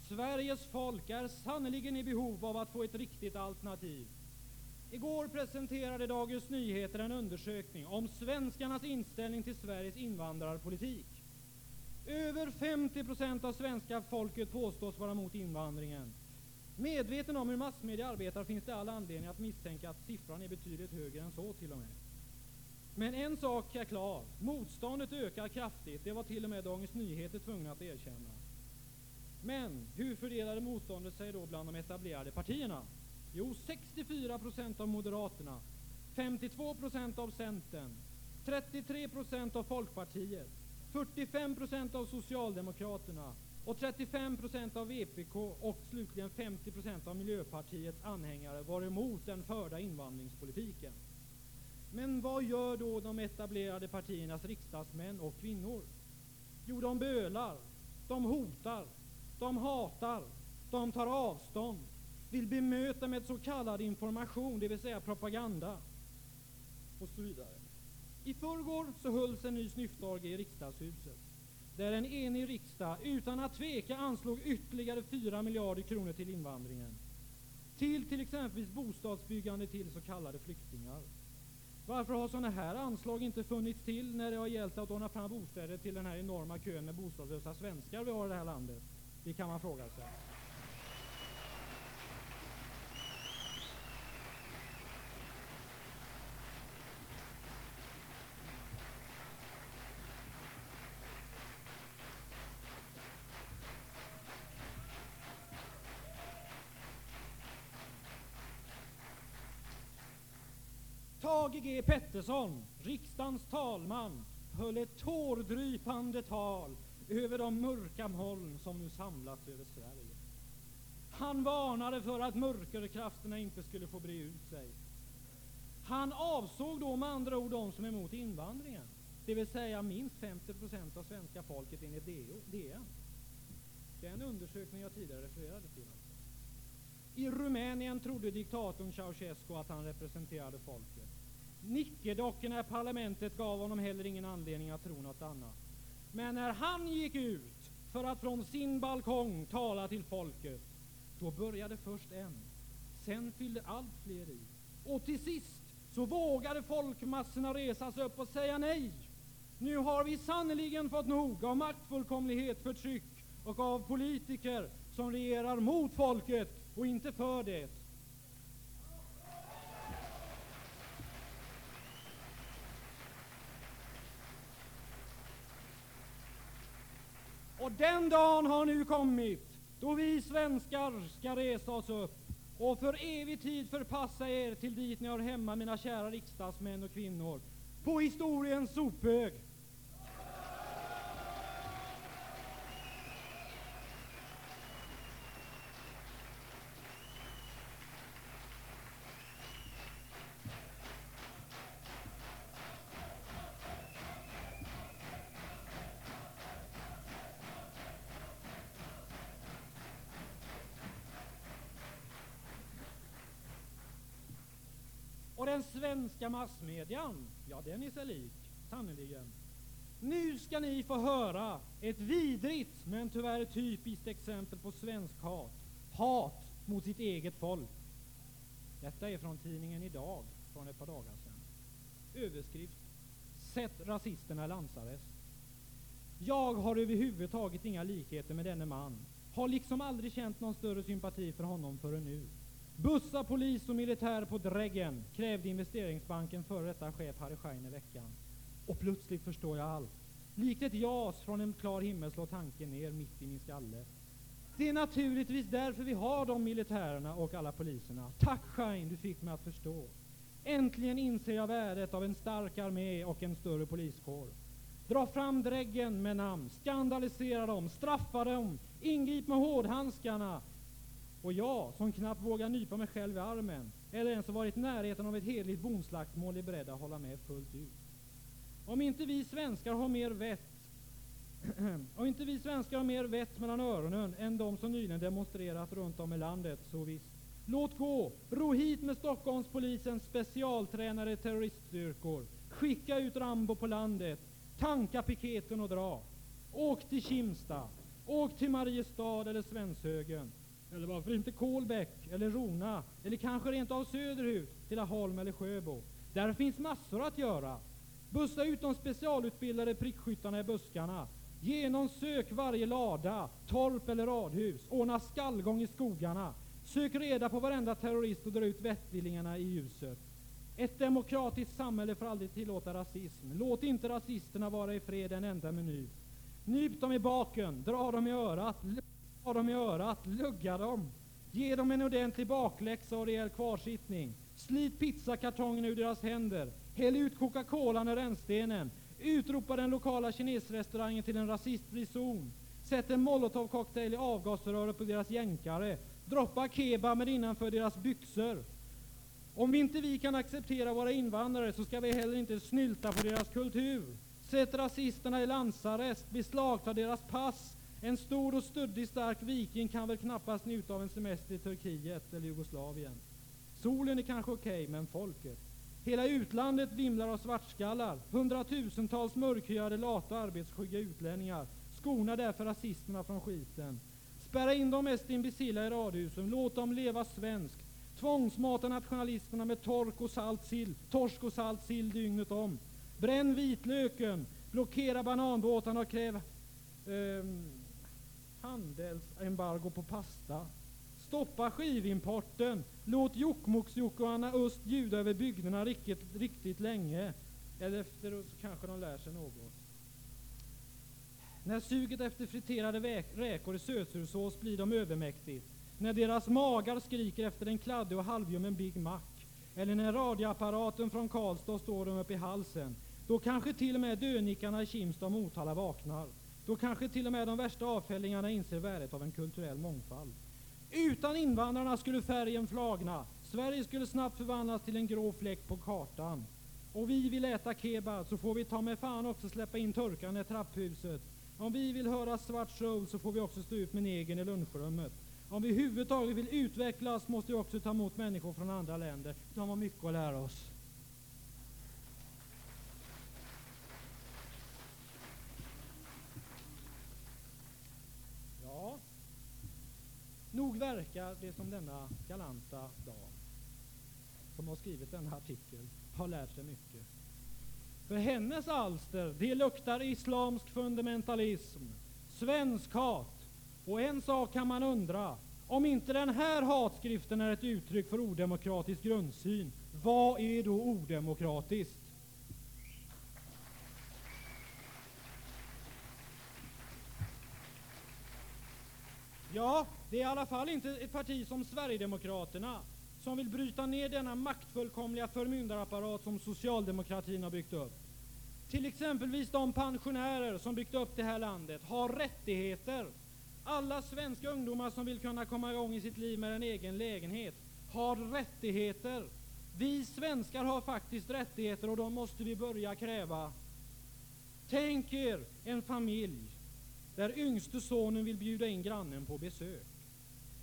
Sveriges folk är sannerligen i behov av att få ett riktigt alternativ. Igår presenterade Dagens Nyheter en undersökning om svenskarnas inställning till Sveriges invandrarpolitik. Över 50 procent av svenska folket påstås vara mot invandringen. Medveten om hur massmedia arbetar finns det all anledning att misstänka att siffran är betydligt högre än så till och med. Men en sak är klar, motståndet ökar kraftigt, det var till och med Dagens Nyheter tvungna att erkänna. Men hur fördelade motståndet sig då bland de etablerade partierna? Jo, 64 procent av Moderaterna, 52 procent av Centern, 33 procent av Folkpartiet, 45 procent av Socialdemokraterna och 35 procent av VPK och slutligen 50 procent av Miljöpartiets anhängare var emot den förda invandringspolitiken. Men vad gör då de etablerade partiernas riksdagsmän och kvinnor? Jo, de bölar, de hotar, de hatar, de tar avstånd, vill bemöta med så kallad information, det vill säga propaganda, och så vidare. I förrgår så hölls en ny snyftorgie i riksdagshuset, där en enig riksdag utan att tveka anslog ytterligare 4 miljarder kronor till invandringen, till till exempelvis bostadsbyggande till så kallade flyktingar. Varför har sådana här anslag inte funnits till när det har gällt att ordna fram bostäder till den här enorma kön med bostadslösa svenskar vi har i det här landet? Det kan man fråga sig. Thage G Pettersson, riksdagens talman, höll ett tårdrypande tal över de mörka moln som nu samlats över Sverige. Han varnade för att mörkerkrafterna inte skulle få bre ut sig. Han avsåg då med andra ord de som är emot invandringen, det vill säga minst 50 procent av svenska folket enligt DN. Den undersökning jag tidigare refererade till. Alltså. I Rumänien trodde diktatorn Ceausescu att han representerade folket. Nickedockorna i parlamentet gav honom heller ingen anledning att tro något annat. Men när han gick ut för att från sin balkong tala till folket, då började först en, sen fyllde allt fler i. Och till sist så vågade folkmassorna resa sig upp och säga nej. Nu har vi sannerligen fått nog av maktfullkomlighet, förtryck och av politiker som regerar mot folket och inte för det. Och den dagen har nu kommit då vi svenskar ska resa oss upp och för evig tid förpassa er till dit ni har hemma, mina kära riksdagsmän och kvinnor, på historiens sophög. Den svenska massmedian, ja den är sig lik, sannerligen. Nu ska ni få höra ett vidrigt men tyvärr typiskt exempel på svensk hat. Hat mot sitt eget folk. Detta är från tidningen Idag, från ett par dagar sedan. Överskrift Sätt rasisterna i landsarrest. Jag har överhuvudtaget inga likheter med denne man. Har liksom aldrig känt någon större sympati för honom förrän nu. Bussa polis och militär på dräggen, krävde Investeringsbanken före detta chef Harry Schein i veckan. Och plötsligt förstår jag allt. Likt ett jas från en klar himmel slår tanken ner mitt i min skalle. Det är naturligtvis därför vi har de militärerna och alla poliserna. Tack Schein, du fick mig att förstå. Äntligen inser jag värdet av en stark armé och en större poliskår. Dra fram dräggen med namn, skandalisera dem, straffa dem, ingrip med hårdhandskarna. Och jag, som knappt vågar nypa mig själv i armen, eller ens har varit i närheten av ett hedligt bondslagsmål, är beredd att hålla med fullt ut. Om inte vi svenskar har mer vett om inte vi svenskar har mer vett mellan öronen än de som nyligen demonstrerat runt om i landet, så visst. Låt gå! Ro hit med Stockholmspolisens specialtränade terroriststyrkor. Skicka ut Rambo på landet. Tanka piketen och dra. Åk till Kimsta. Åk till Mariestad eller Svenshögen. Eller varför inte Kolbäck eller Rona eller kanske rent av söderut till Laholm eller Sjöbo. Där finns massor att göra. Bussa ut de specialutbildade prickskyttarna i buskarna. Genomsök varje lada, torp eller radhus. Ordna skallgång i skogarna. Sök reda på varenda terrorist och dra ut vettvillingarna i ljuset. Ett demokratiskt samhälle får aldrig tillåta rasism. Låt inte rasisterna vara i fred en enda minut. Nyp dem i baken, dra dem i örat, Ta dem i örat, lugga dem. Ge dem en ordentlig bakläxa och rejäl kvarsittning. Slit pizzakartongerna ur deras händer. Häll ut Coca-Colan i rännstenen. Utropa den lokala kinesrestaurangen till en rasistfri zon. Sätt en molotovcocktail i avgasröret på deras jänkare. Droppa kebaben innanför deras byxor. Om vi inte vi kan acceptera våra invandrare så ska vi heller inte snylta på deras kultur. Sätt rasisterna i landsarrest, beslagta deras pass. En stor och stöddig stark viking kan väl knappast njuta av en semester i Turkiet eller Jugoslavien. Solen är kanske okej, okay, men folket? Hela utlandet vimlar av svartskallar. Hundratusentals mörkhyade, lata och arbetsskygga utlänningar. Skona därför rasisterna från skiten. Spärra in de mest imbecilla i radhusen. Låt dem leva svenskt. Tvångsmata nationalisterna med tork och salt sill, torsk och salt sill dygnet om. Bränn vitlöken. Blockera bananbåtarna och kräv eh, handelsembargo på pasta. Stoppa skivimporten. Låt Jokkmokks-Jocke och Anna Öst ljuda över bygderna riktigt, riktigt länge. Eller efter så kanske de lär sig något. När suget efter friterade räkor i sötsursås blir dem övermäktigt. När deras magar skriker efter en kladdig och halvljummen Big Mac. Eller när radioapparaten från Karlstad står dem upp i halsen. Då kanske till och med dönickarna i Kimstad och Motala vaknar. Då kanske till och med de värsta avfällingarna inser värdet av en kulturell mångfald. Utan invandrarna skulle färgen flagna. Sverige skulle snabbt förvandlas till en grå fläck på kartan. Och vi vill äta kebab så får vi ta med fan också släppa in turkarna i trapphuset. Om vi vill höra svart soul så får vi också stå ut med negern i lunchrummet. Om vi överhuvudtaget vill utvecklas måste vi också ta emot människor från andra länder. De har mycket att lära oss. Ja, nog verkar det som denna galanta dam som har skrivit denna artikel har lärt sig mycket. För hennes alster, det luktar islamsk fundamentalism, svenskhat. Och en sak kan man undra, om inte den här hatskriften är ett uttryck för odemokratisk grundsyn, vad är då odemokratiskt? Ja, det är i alla fall inte ett parti som Sverigedemokraterna som vill bryta ner denna maktfullkomliga förmyndarapparat som socialdemokratin har byggt upp. Till exempelvis de pensionärer som byggt upp det här landet har rättigheter. Alla svenska ungdomar som vill kunna komma igång i sitt liv med en egen lägenhet har rättigheter. Vi svenskar har faktiskt rättigheter och de måste vi börja kräva. Tänk er en familj där yngste sonen vill bjuda in grannen på besök.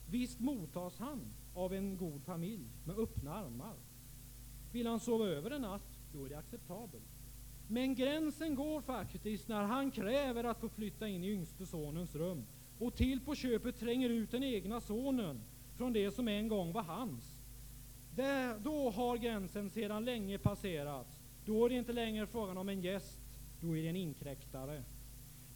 Visst mottas han av en god familj med öppna armar. Vill han sova över en natt, då är det acceptabelt. Men gränsen går faktiskt när han kräver att få flytta in i yngste sonens rum och till på köpet tränger ut den egna sonen från det som en gång var hans. Där, då har gränsen sedan länge passerats. Då är det inte längre frågan om en gäst, då är det en inkräktare.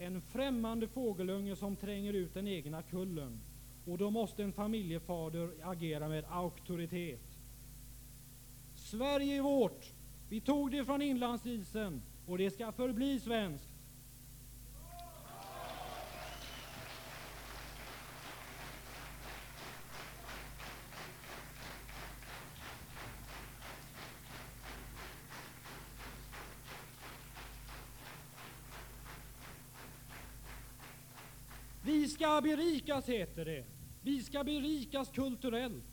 En främmande fågelunge som tränger ut den egna kullen. Och då måste en familjefader agera med auktoritet. Sverige är vårt. Vi tog det från inlandsisen och det ska förbli svenskt. Vi ska berikas, heter det. Vi ska berikas kulturellt.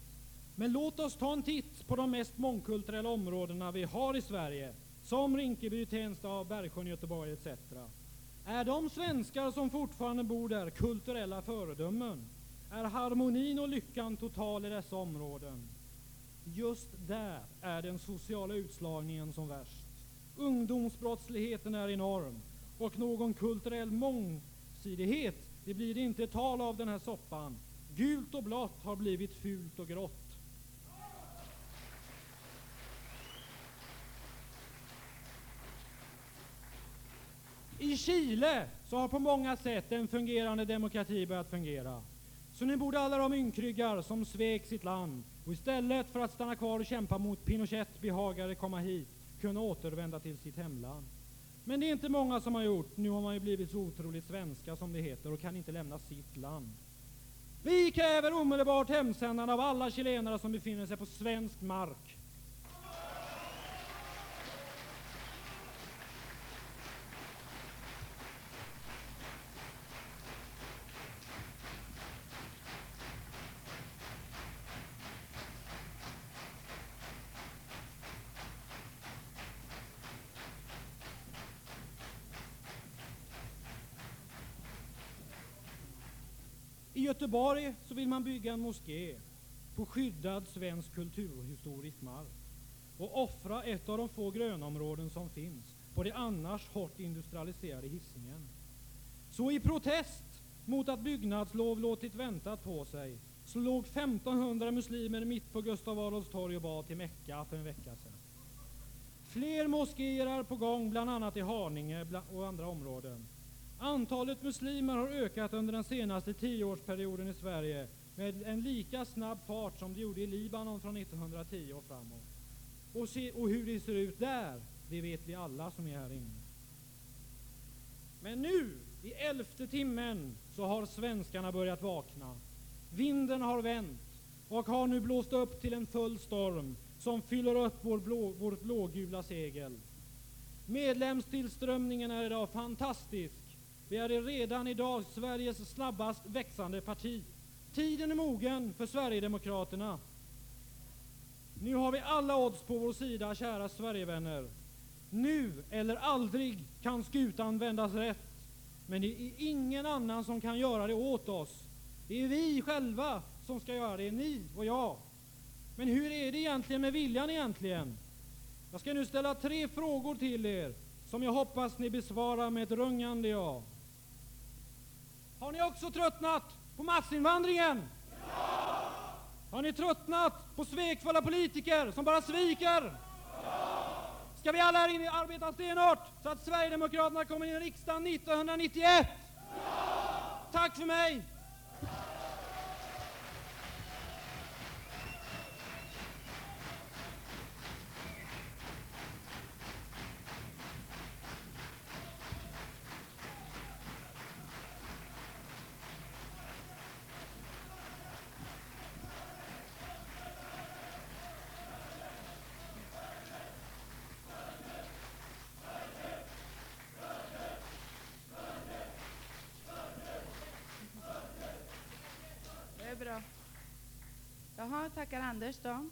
Men låt oss ta en titt på de mest mångkulturella områdena vi har i Sverige, som Rinkeby, Tensta, Bergsjön, Göteborg etc. Är de svenskar som fortfarande bor där kulturella föredömen? Är harmonin och lyckan total i dessa områden? Just där är den sociala utslagningen som värst. Ungdomsbrottsligheten är enorm och någon kulturell mångsidighet det blir inte tal av den här soppan. Gult och blått har blivit fult och grått. I Chile så har på många sätt en fungerande demokrati börjat fungera. Så nu borde alla de ynkryggar som svek sitt land och istället för att stanna kvar och kämpa mot Pinochet behagade komma hit kunna återvända till sitt hemland. Men det är inte många som har gjort. Nu har man ju blivit så otroligt svenska som det heter och kan inte lämna sitt land. Vi kräver omedelbart hemsändande av alla chilenare som befinner sig på svensk mark. Göteborg så vill man bygga en moské på skyddad svensk kulturhistorisk mark och offra ett av de få grönområden som finns på det annars hårt industrialiserade Hisingen. Så i protest mot att byggnadslov låtit vänta på sig så låg 1500 muslimer mitt på Gustav Adolfs torg och bad till Mecka för en vecka sedan. Fler moskéer är på gång, bland annat i Haninge och andra områden. Antalet muslimer har ökat under den senaste tioårsperioden i Sverige med en lika snabb fart som det gjorde i Libanon från 1910 och framåt. Och, se, och hur det ser ut där, det vet vi alla som är här inne. Men nu, i elfte timmen, så har svenskarna börjat vakna. Vinden har vänt och har nu blåst upp till en full storm som fyller upp vår blå, vårt blågula segel. Medlemstillströmningen är idag fantastisk. Vi är redan idag Sveriges snabbast växande parti. Tiden är mogen för Sverigedemokraterna. Nu har vi alla odds på vår sida, kära Sverigevänner. Nu eller aldrig kan skutan vändas rätt. Men det är ingen annan som kan göra det åt oss. Det är vi själva som ska göra det, ni och jag. Men hur är det egentligen med viljan egentligen? Jag ska nu ställa tre frågor till er som jag hoppas ni besvarar med ett rungande ja. Har ni också tröttnat på massinvandringen? Ja! Har ni tröttnat på svekfulla politiker som bara sviker? Ja! Ska vi alla här inne arbeta stenhårt så att Sverigedemokraterna kommer in i riksdagen 1991? Ja! Tack för mig! Jaha, tackar Anders då.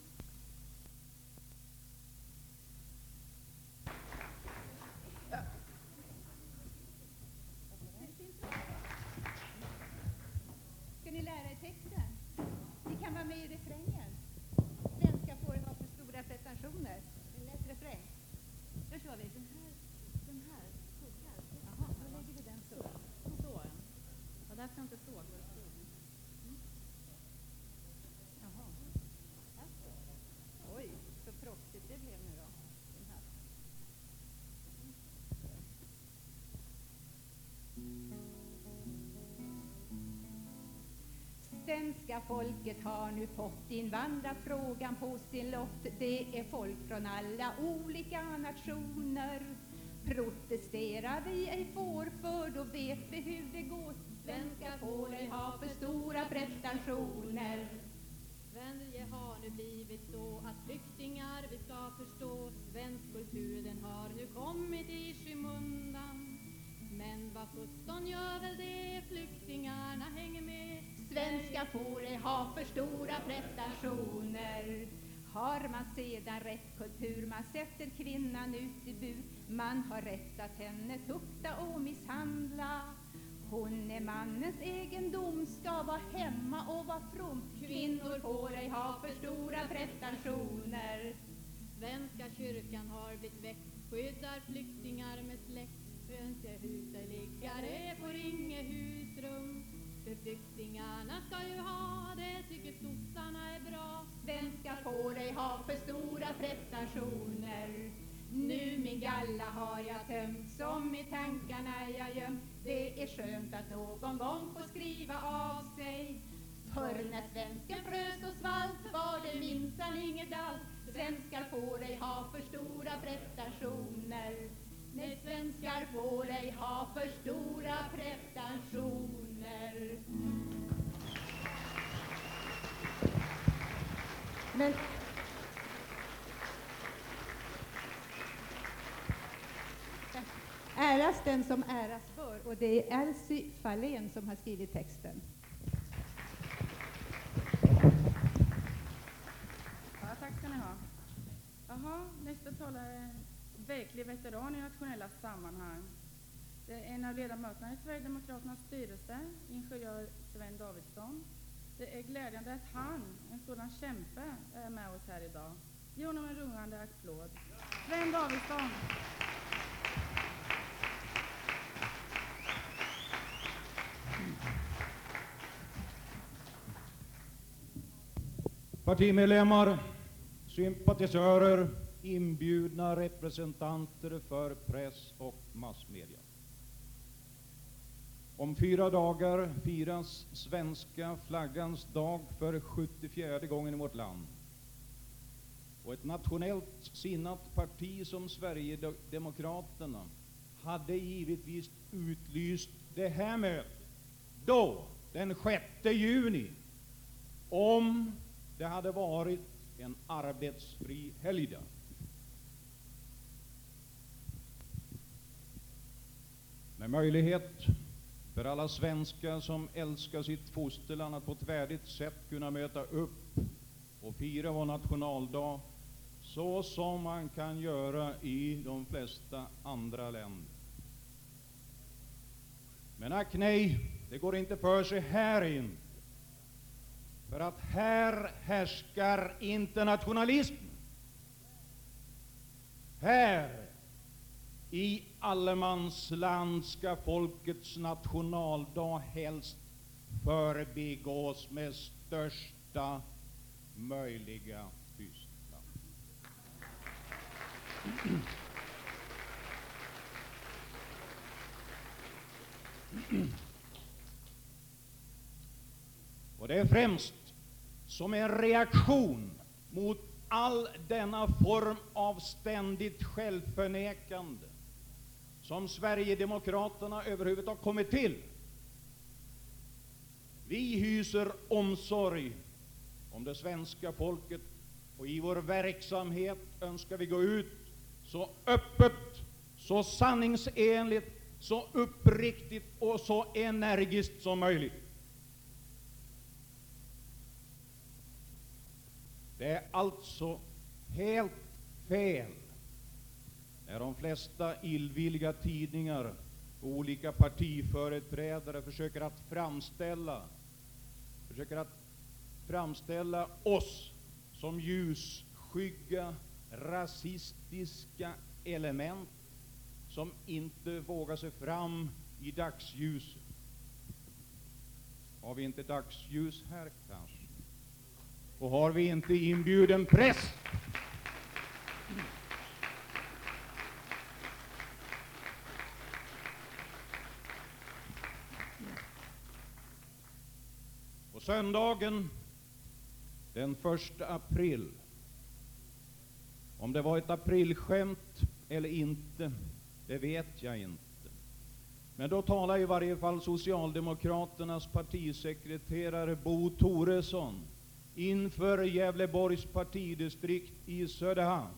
Svenska folket har nu fått invandrarfrågan på sin lott. Det är folk från alla olika nationer. Protesterar vi ej får för då vet vi hur det går. Svenskar får ej ha för stora prestationer. Sverige har nu blivit så att flyktingar vi ska förstå Svensk kultur den har nu kommit i skymundan Men vad sjutton gör väl det, flyktingarna hänger med svenska får ej ha för stora prestationer. Har man sedan rätt kultur, man sätter kvinnan ut i bur. Man har rätt att henne tukta och misshandla. Hon är mannens egendom, ska vara hemma och vara from. Kvinnor får ej ha för stora prestationer. Svenska kyrkan har blivit väckt Skyddar flyktingar med släkt Önsehus där får inget hus för flyktingarna ska ju ha det tycker sossarna är bra Svenskar får ej ha för stora prestationer Nu min galla har jag tömt, som i tankarna jag gömt. Det är skönt att någon gång få skriva av sig. Förr när svensken frös och svalt var det minsann inget alls. Svenskar får ej ha för stora prestationer Nej, svenskar får ej ha för stora prestationer vänner. Men äras den som äras bör och det är Elsie Fahlén som har skrivit texten. Ja, tack ska ni ha. Jaha, nästa talare är en verklig veteran i nationella sammanhang. Det är en av ledamöterna i Sverigedemokraternas styrelse, ingenjör Sven Davidsson. Det är glädjande att han, en sådan kämpe, är med oss här idag. Ge honom en rungande applåd. Sven Davidsson! Partimedlemmar, sympatisörer, inbjudna representanter för press och massmedia. Om fyra dagar firas svenska flaggans dag för 74 gången i vårt land. Och ett nationellt sinnat parti som Sverigedemokraterna hade givetvis utlyst det här mötet då, den 6 juni, om det hade varit en arbetsfri helgdag. Med möjlighet för alla svenskar som älskar sitt fosterland att på ett värdigt sätt kunna möta upp och fira vår nationaldag så som man kan göra i de flesta andra länder. Men ack nej, det går inte för sig här in. För att här härskar internationalism. Här i allemansland ska folkets nationaldag helst förbigås med största möjliga tystnad. Och det är främst som en reaktion mot all denna form av ständigt självförnekande som Sverigedemokraterna överhuvudtaget kommit till. Vi hyser omsorg om det svenska folket och i vår verksamhet önskar vi gå ut så öppet, så sanningsenligt, så uppriktigt och så energiskt som möjligt. Det är alltså helt fel när de flesta illvilliga tidningar och olika partiföreträdare försöker att framställa försöker att framställa oss som ljusskygga, rasistiska element som inte vågar sig fram i dagsljuset. Har vi inte dagsljus här kanske? Och har vi inte inbjuden press? Söndagen den 1 april. Om det var ett aprilskämt eller inte, det vet jag inte. Men då talade i varje fall Socialdemokraternas partisekreterare Bo Toresson inför Gävleborgs partidistrikt i Söderhamn.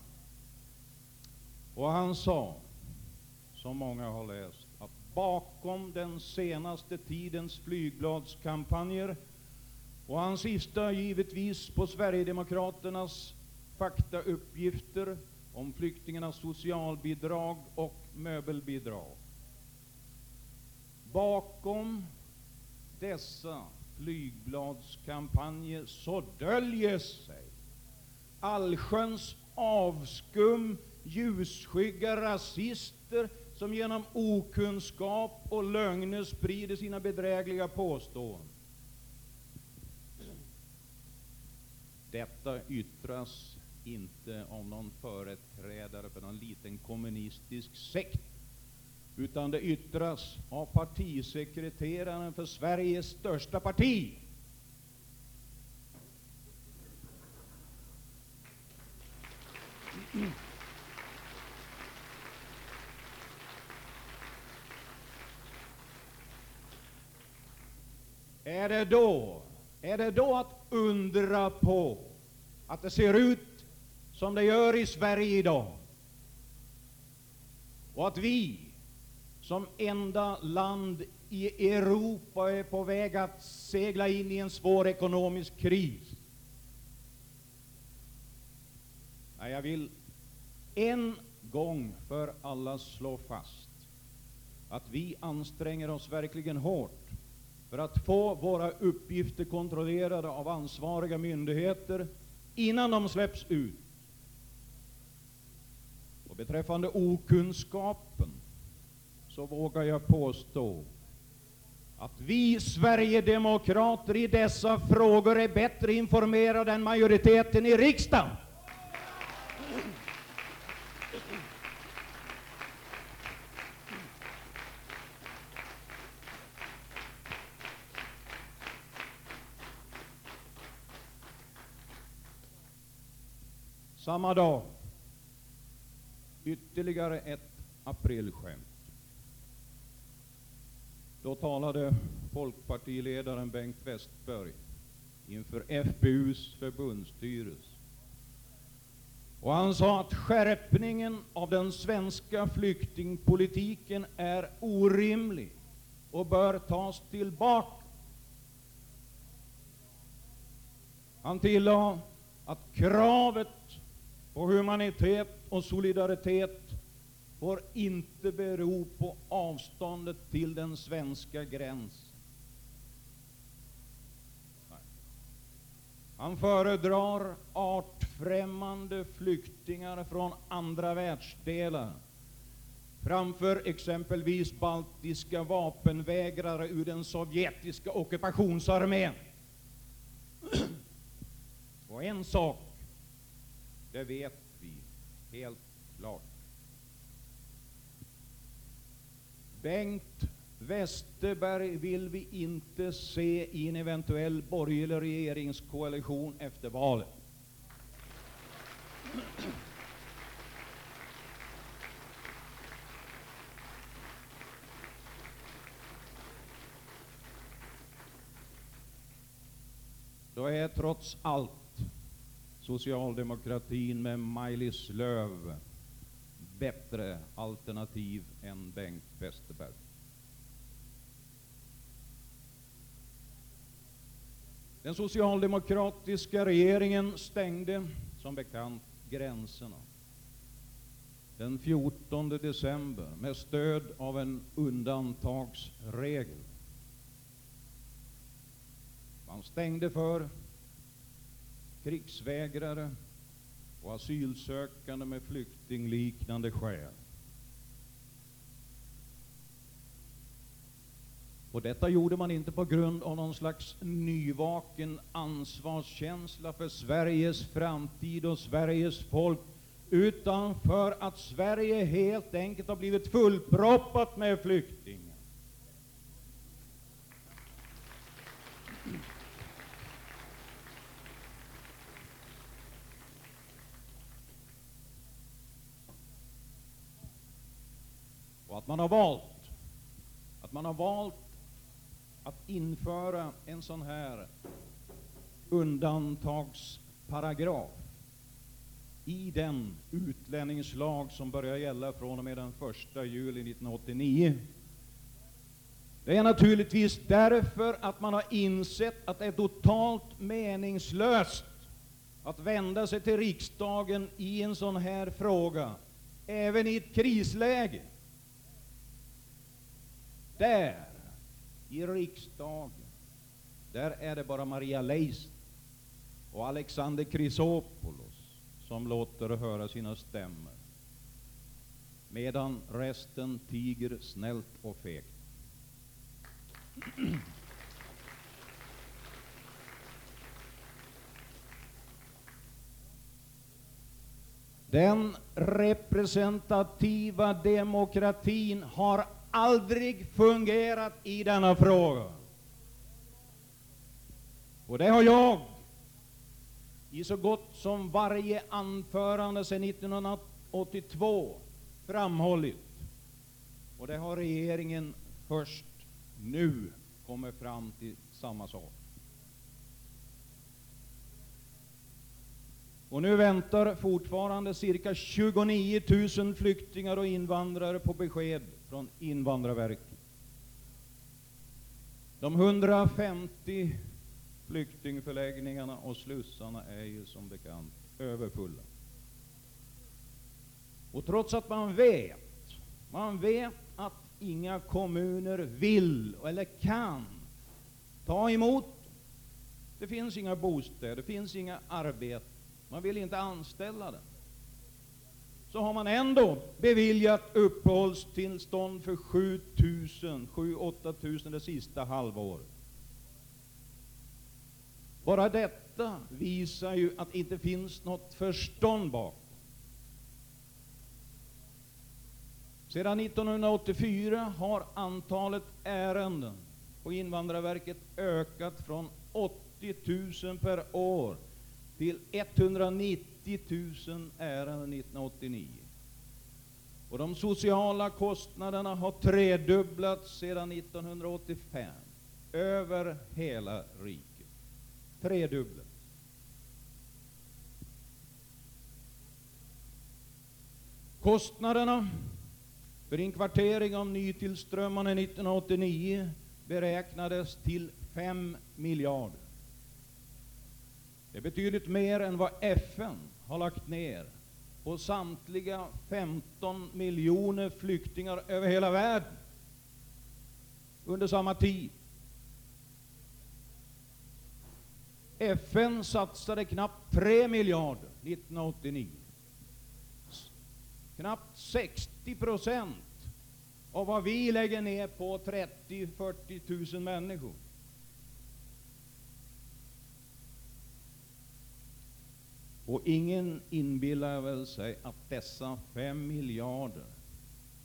Och han sa, som många har läst, att bakom den senaste tidens flygbladskampanjer och han syftar givetvis på Sverigedemokraternas faktauppgifter om flyktingarnas socialbidrag och möbelbidrag. Bakom dessa flygbladskampanjer så döljer sig allsköns avskum, ljusskygga rasister som genom okunskap och lögner sprider sina bedrägliga påståenden. Detta yttras inte av någon företrädare för någon liten kommunistisk sekt, utan det yttras av partisekreteraren för Sveriges största parti. Är det då, är det då att undra på att det ser ut som det gör i Sverige idag? Och att vi som enda land i Europa är på väg att segla in i en svår ekonomisk kris? Nej, jag vill en gång för alla slå fast att vi anstränger oss verkligen hårt för att få våra uppgifter kontrollerade av ansvariga myndigheter innan de släpps ut. Och beträffande okunskapen så vågar jag påstå att vi Sverigedemokrater i dessa frågor är bättre informerade än majoriteten i riksdagen. Samma dag, ytterligare ett aprilskämt. Då talade folkpartiledaren Bengt Westerberg inför FPUs förbundsstyrelse. Och han sa att skärpningen av den svenska flyktingpolitiken är orimlig och bör tas tillbaka. Han tillade att kravet och humanitet och solidaritet får inte bero på avståndet till den svenska gränsen. Han föredrar artfrämmande flyktingar från andra världsdelar framför exempelvis baltiska vapenvägrare ur den sovjetiska ockupationsarmén. Och en sak, det vet vi helt klart. Bengt Westerberg vill vi inte se i en eventuell borgerlig regeringskoalition efter valet. Då är trots allt socialdemokratin med Maj-Lis Lööw bättre alternativ än Bengt Westerberg. Den socialdemokratiska regeringen stängde som bekant gränserna den 14 december med stöd av en undantagsregel. Man stängde för krigsvägrare och asylsökande med flyktingliknande skäl. Och detta gjorde man inte på grund av någon slags nyvaken ansvarskänsla för Sveriges framtid och Sveriges folk, utan för att Sverige helt enkelt har blivit fullproppat med flyktingar. Man har valt att man har valt att införa en sån här undantagsparagraf i den utlänningslag som börjar gälla från och med den 1 juli 1989. Det är naturligtvis därför att man har insett att det är totalt meningslöst att vända sig till riksdagen i en sån här fråga, även i ett krisläge. Där, i riksdagen, där är det bara Maria Leissner och Alexander Chrisopoulos som låter höra sina stämmor, medan resten tiger snällt och fegt. Den representativa demokratin har aldrig fungerat i denna fråga. Och det har jag i så gott som varje anförande sedan 1982 framhållit. Och det har regeringen först nu kommit fram till samma sak. Och nu väntar fortfarande cirka 29 000 flyktingar och invandrare på besked från Invandrarverket. De 150 flyktingförläggningarna och slussarna är ju som bekant överfulla. Och trots att man vet, man vet att inga kommuner vill eller kan ta emot det finns inga bostäder, det finns inga arbeten, man vill inte anställa dem så har man ändå beviljat uppehållstillstånd för 7 000, 7 8 000 det sista halvåret. Bara detta visar ju att det inte finns något förstånd bakom. Sedan 1984 har antalet ärenden på Invandrarverket ökat från 80 000 per år till 190 000 ärenden 1989. Och de sociala kostnaderna har tredubblats sedan 1985 över hela riket. Tredubblats. Kostnaderna för inkvartering av nytillströmmande 1989 beräknades till 5 miljarder. Det är betydligt mer än vad FN har lagt ner på samtliga 15 miljoner flyktingar över hela världen under samma tid. FN satsade knappt 3 miljarder 1989. Knappt 60 procent av vad vi lägger ner på 30-40 000 människor. Och ingen inbillar väl sig att dessa fem miljarder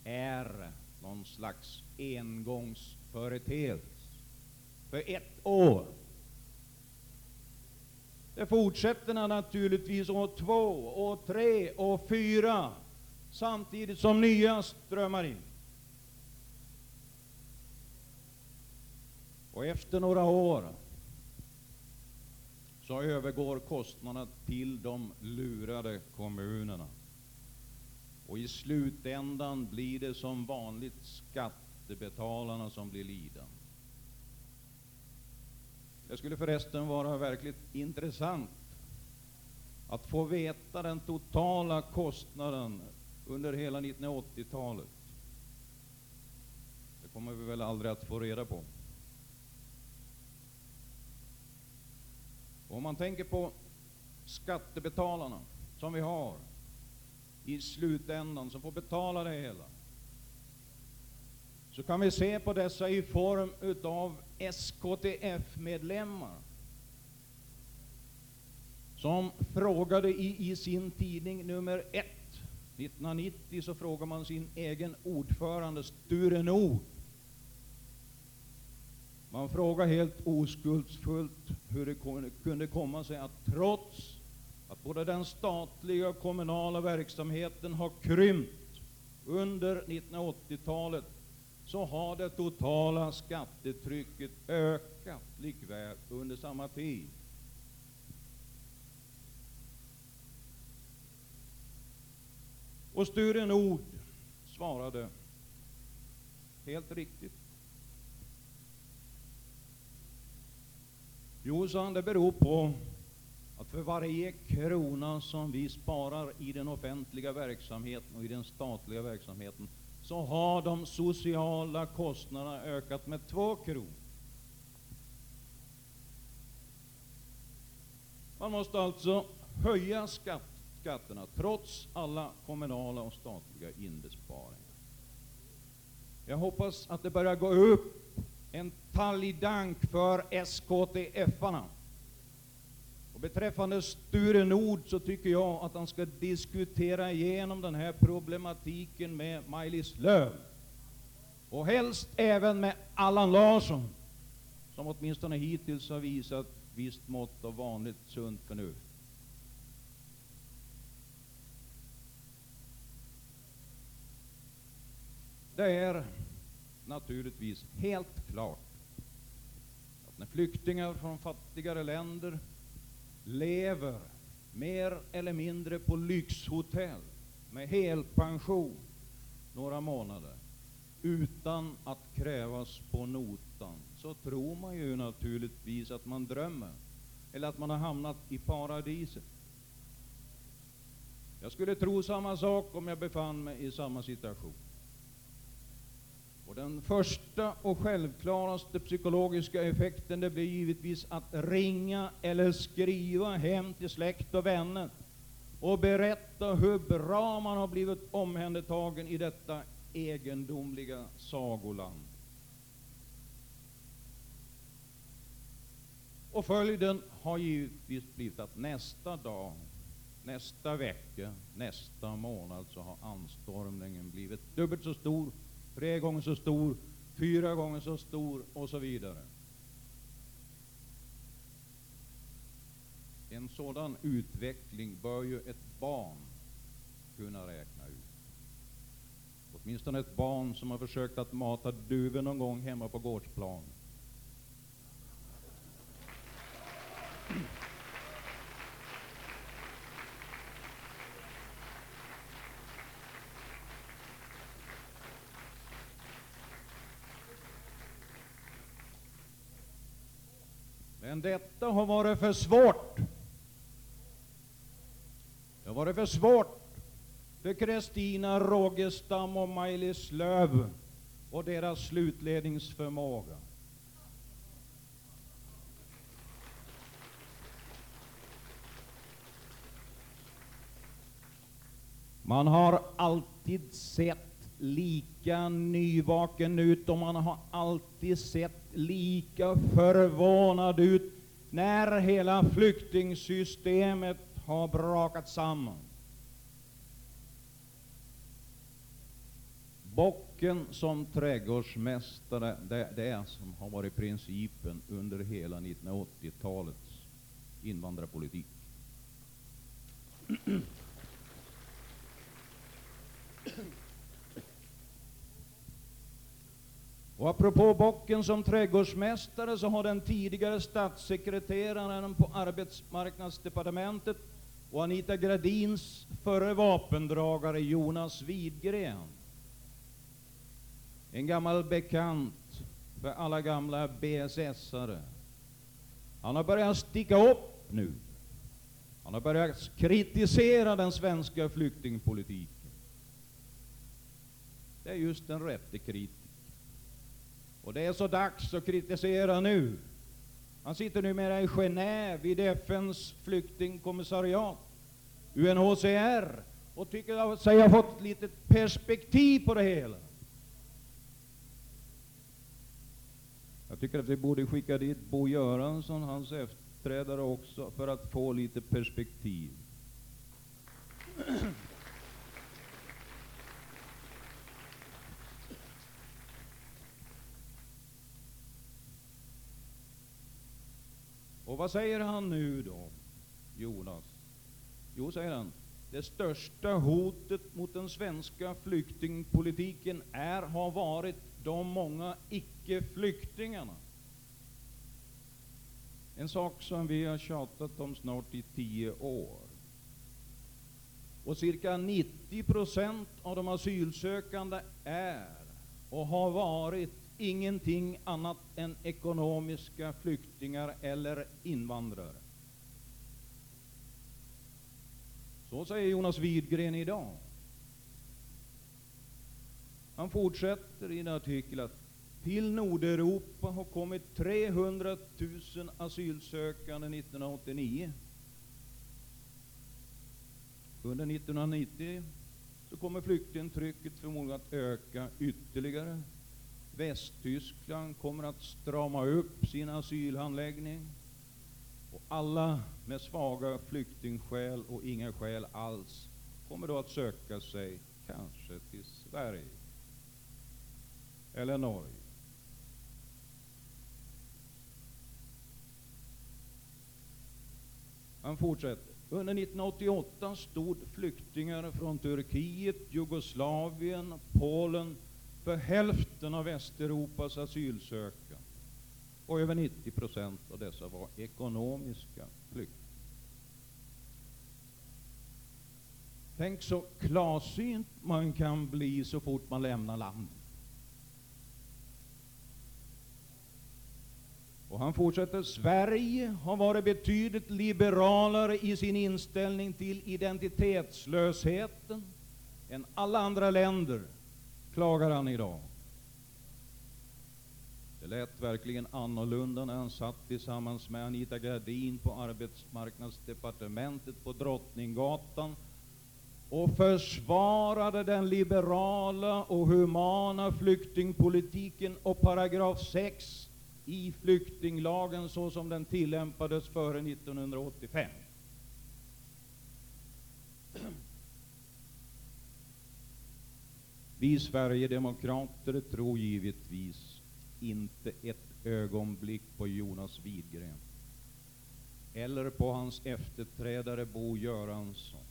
är någon slags engångsföreteelse för ett år. Det fortsätter naturligtvis år två, år tre, år fyra, samtidigt som nya strömmar in. Och efter några år så övergår kostnaderna till de lurade kommunerna. Och i slutändan blir det som vanligt skattebetalarna som blir lidande. Det skulle förresten vara verkligt intressant att få veta den totala kostnaden under hela 1980-talet. Det kommer vi väl aldrig att få reda på. Om man tänker på skattebetalarna som vi har i slutändan, som får betala det hela, så kan vi se på dessa i form utav SKTF-medlemmar som frågade i, i sin tidning nummer ett. 1990 så frågar man sin egen ordförande Sture Nord man frågar helt oskuldsfullt hur det kunde komma sig att trots att både den statliga och kommunala verksamheten har krympt under 1980-talet så har det totala skattetrycket ökat likväl under samma tid. Och Sture Nord svarade helt riktigt. Jo, sa han, det beror på att för varje krona som vi sparar i den offentliga verksamheten och i den statliga verksamheten så har de sociala kostnaderna ökat med två kronor. Man måste alltså höja skatt, skatterna trots alla kommunala och statliga inbesparingar. Jag hoppas att det börjar gå upp en talgdank för SKTF-arna. Och beträffande Sture Nord så tycker jag att han ska diskutera igenom den här problematiken med Maj-Lis Lööw. Och helst även med Allan Larsson, som åtminstone hittills har visat visst mått av vanligt sunt förnuft. Det är naturligtvis helt klart att när flyktingar från fattigare länder lever mer eller mindre på lyxhotell med helpension några månader utan att krävas på notan, så tror man ju naturligtvis att man drömmer, eller att man har hamnat i paradiset. Jag skulle tro samma sak om jag befann mig i samma situation. Och den första och självklaraste psykologiska effekten det blir givetvis att ringa eller skriva hem till släkt och vänner och berätta hur bra man har blivit omhändertagen i detta egendomliga sagoland. Och följden har givetvis blivit att nästa dag, nästa vecka, nästa månad så har anstormningen blivit dubbelt så stor tre gånger så stor, fyra gånger så stor och så vidare. En sådan utveckling bör ju ett barn kunna räkna ut. Åtminstone ett barn som har försökt att mata duvor någon gång hemma på gårdsplan. Men detta har varit för svårt. Det har varit för svårt för Kristina Rogestam och Maj-Lis Lööw och deras slutledningsförmåga. Man har alltid sett lika nyvaken ut och man har alltid sett lika förvånad ut när hela flyktingsystemet har brakat samman. Bocken som trädgårdsmästare, det är det som har varit principen under hela 1980-talets invandrarpolitik. Och apropå bocken som trädgårdsmästare så har den tidigare statssekreteraren på arbetsmarknadsdepartementet och Anita Gradins förre vapendragare Jonas Widgren, en gammal bekant för alla gamla BSS-are. Han har börjat sticka upp nu. Han har börjat kritisera den svenska flyktingpolitiken. Det är just den rätte kritiken. Och det är så dags att kritisera nu. Han sitter numera i Genève vid FNs flyktingkommissariat, UNHCR, och tycker sig ha fått lite perspektiv på det hela. Jag tycker att vi borde skicka dit Bo Göransson, hans efterträdare också, för att få lite perspektiv. Och vad säger han nu då, Jonas? Jo, säger han, det största hotet mot den svenska flyktingpolitiken är, har varit de många icke-flyktingarna. En sak som vi har tjatat om snart i tio år. Och cirka 90 procent av de asylsökande är och har varit ingenting annat än ekonomiska flyktingar eller invandrare. Så säger Jonas Widgren idag. Han fortsätter i en artikel att till Nordeuropa har kommit 300 000 asylsökande 1989. Under 1990 så kommer flyktingtrycket förmodligen att öka ytterligare. Västtyskland kommer att strama upp sin asylhandläggning. Och alla med svaga flyktingskäl och inga skäl alls kommer då att söka sig kanske till Sverige eller Norge. Han fortsätter. Under 1988 stod flyktingar från Turkiet, Jugoslavien, Polen för hälften av Västeuropas asylsökande. Och över 90 procent av dessa var ekonomiska flyktingar. Tänk så klarsynt man kan bli så fort man lämnar landet. Och han fortsätter, Sverige har varit betydligt liberalare i sin inställning till identitetslösheten än alla andra länder, klagar han idag. Det lät verkligen annorlunda när han satt tillsammans med Anita Gradin på arbetsmarknadsdepartementet på Drottninggatan och försvarade den liberala och humana flyktingpolitiken och paragraf 6 i flyktinglagen så som den tillämpades före 1985. Vi Sverigedemokrater tror givetvis inte ett ögonblick på Jonas Widgren eller på hans efterträdare Bo Göransson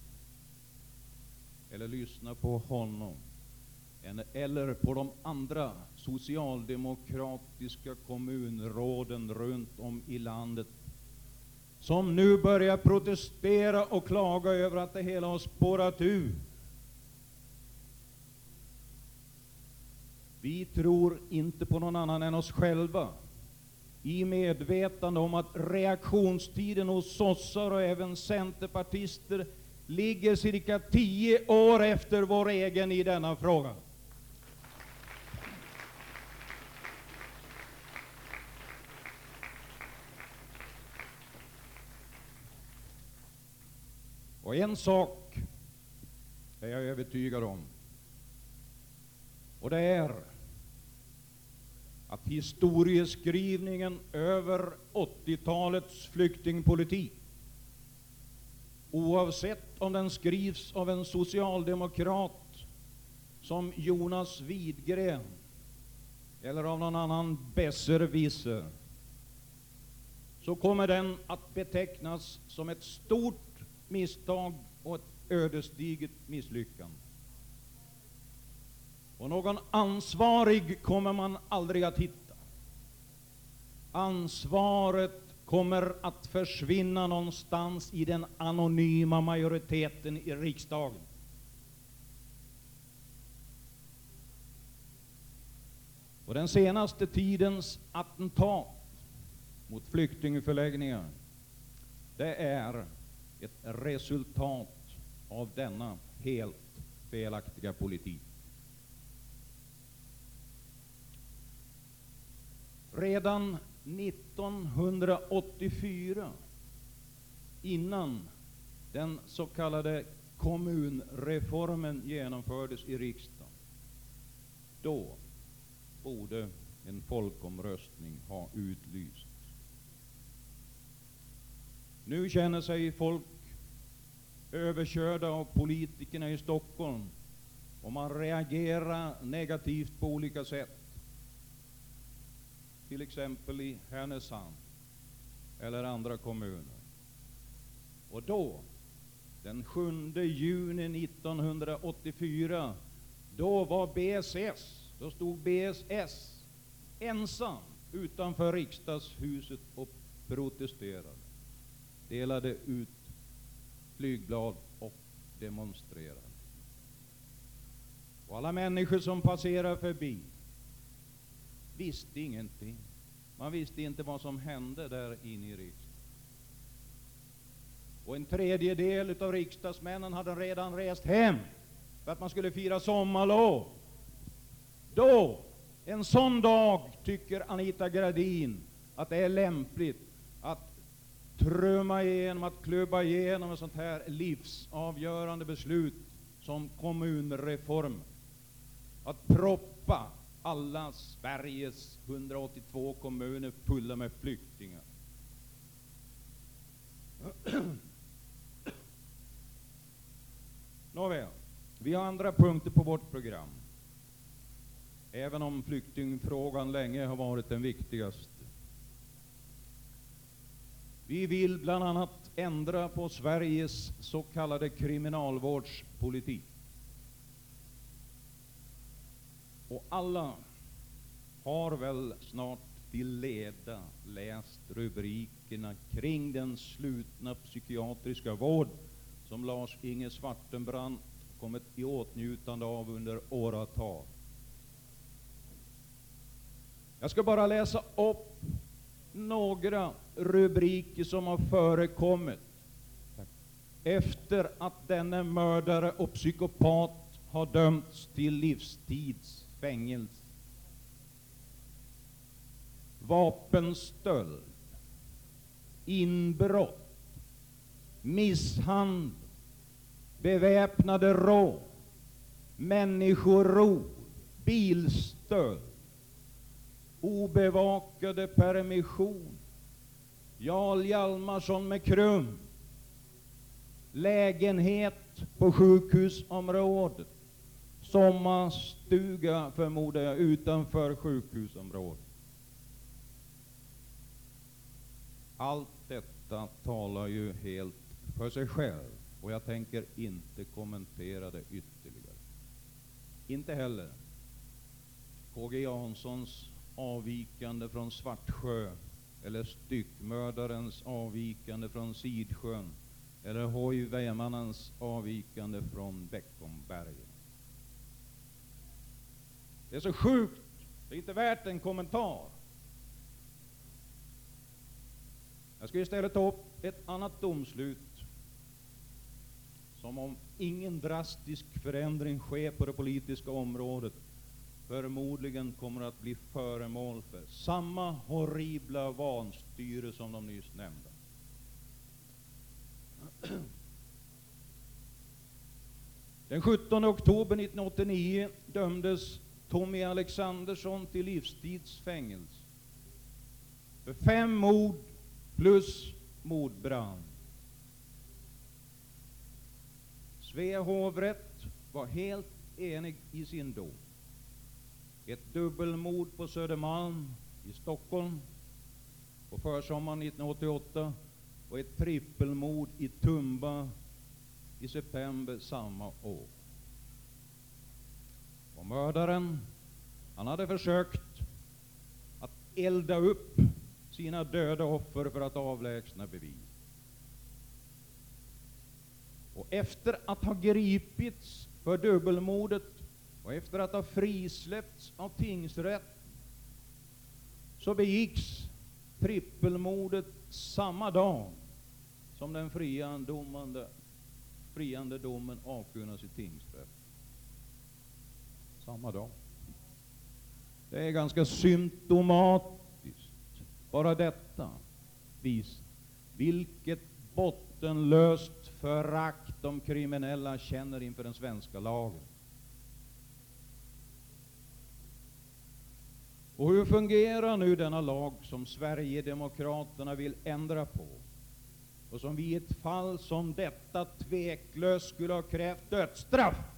eller lyssna på honom eller på de andra socialdemokratiska kommunråden runt om i landet som nu börjar protestera och klaga över att det hela har spårat ur. Vi tror inte på någon annan än oss själva i medvetande om att reaktionstiden hos sossar och även centerpartister ligger cirka tio år efter vår egen i denna fråga. Och en sak är jag övertygad om. Och det är att historieskrivningen över 80-talets flyktingpolitik, oavsett om den skrivs av en socialdemokrat som Jonas Widgren eller av någon annan besserwisser, så kommer den att betecknas som ett stort misstag och ett ödesdigert misslyckande. Och någon ansvarig kommer man aldrig att hitta. Ansvaret kommer att försvinna någonstans i den anonyma majoriteten i riksdagen. Och den senaste tidens attentat mot flyktingförläggningar, det är ett resultat av denna helt felaktiga politik. Redan 1984, innan den så kallade kommunreformen genomfördes i riksdagen, då borde en folkomröstning ha utlysts. Nu känner sig folk överkörda av politikerna i Stockholm och man reagerar negativt på olika sätt. Till exempel i Härnösand eller andra kommuner. Och då den 7 juni 1984, då var BSS, då stod BSS ensam utanför riksdagshuset och protesterade, delade ut flygblad och demonstrerade. Och alla människor som passerade förbi visste ingenting. Man visste inte vad som hände där inne i riksdagen. Och en tredjedel av riksdagsmännen hade redan rest hem för att man skulle fira sommarlov. Då, en sån dag, tycker Anita Gradin att det är lämpligt att trumma igenom, att klubba igenom ett sånt här livsavgörande beslut som kommunreform. Att proppa alla Sveriges 182 kommuner fulla med flyktingar. Nåväl, vi har andra punkter på vårt program. Även om flyktingfrågan länge har varit den viktigaste. Vi vill bland annat ändra på Sveriges så kallade kriminalvårdspolitik. Och alla har väl snart till leda läst rubrikerna kring den slutna psykiatriska vård som Lars-Inge Svartenbrandt kommit i åtnjutande av under åratal. Jag ska bara läsa upp några rubriker som har förekommit efter att denne mördare och psykopat har dömts till livstids fängelse. Vapenstöld, inbrott, misshandel, beväpnade rån, människorov, bilstöld, obevakade permission, Jarl Hjalmarsson med KRUM, lägenhet på sjukhusområdet, sommarstuga förmodar jag utanför sjukhusområdet. Allt detta talar ju helt för sig själv och jag tänker inte kommentera det ytterligare. Inte heller KG Janssons avvikande från Svartsjö eller styckmördarens avvikande från Sidsjön eller HIV-mannens avvikande från Beckomberga. Det är så sjukt, det är inte värt en kommentar. Jag ska istället ta upp ett annat domslut som om ingen drastisk förändring sker på det politiska området förmodligen kommer att bli föremål för samma horribla vanstyre som de nyss nämnda. Den 17 oktober 1989 dömdes Tommy Alexandersson till livstids fängelse för fem mord plus mordbrand. Svea hovrätt var helt enig i sin dom. Ett dubbelmord på Södermalm i Stockholm på försommaren 1988 och ett trippelmord i Tumba i september samma år. Och mördaren, han hade försökt att elda upp sina döda offer för att avlägsna bevis. Och efter att ha gripits för dubbelmordet och efter att ha frisläppts av tingsrätt så begicks trippelmordet samma dag som den friande, friande domen avkunnas i tingsrätt. Samma dag. Det är ganska symptomatiskt. Bara detta visar vilket bottenlöst förakt de kriminella känner inför den svenska lagen. Och hur fungerar nu denna lag som Sverigedemokraterna vill ändra på? Och som vi i ett fall som detta tveklöst skulle ha krävt dödsstraff?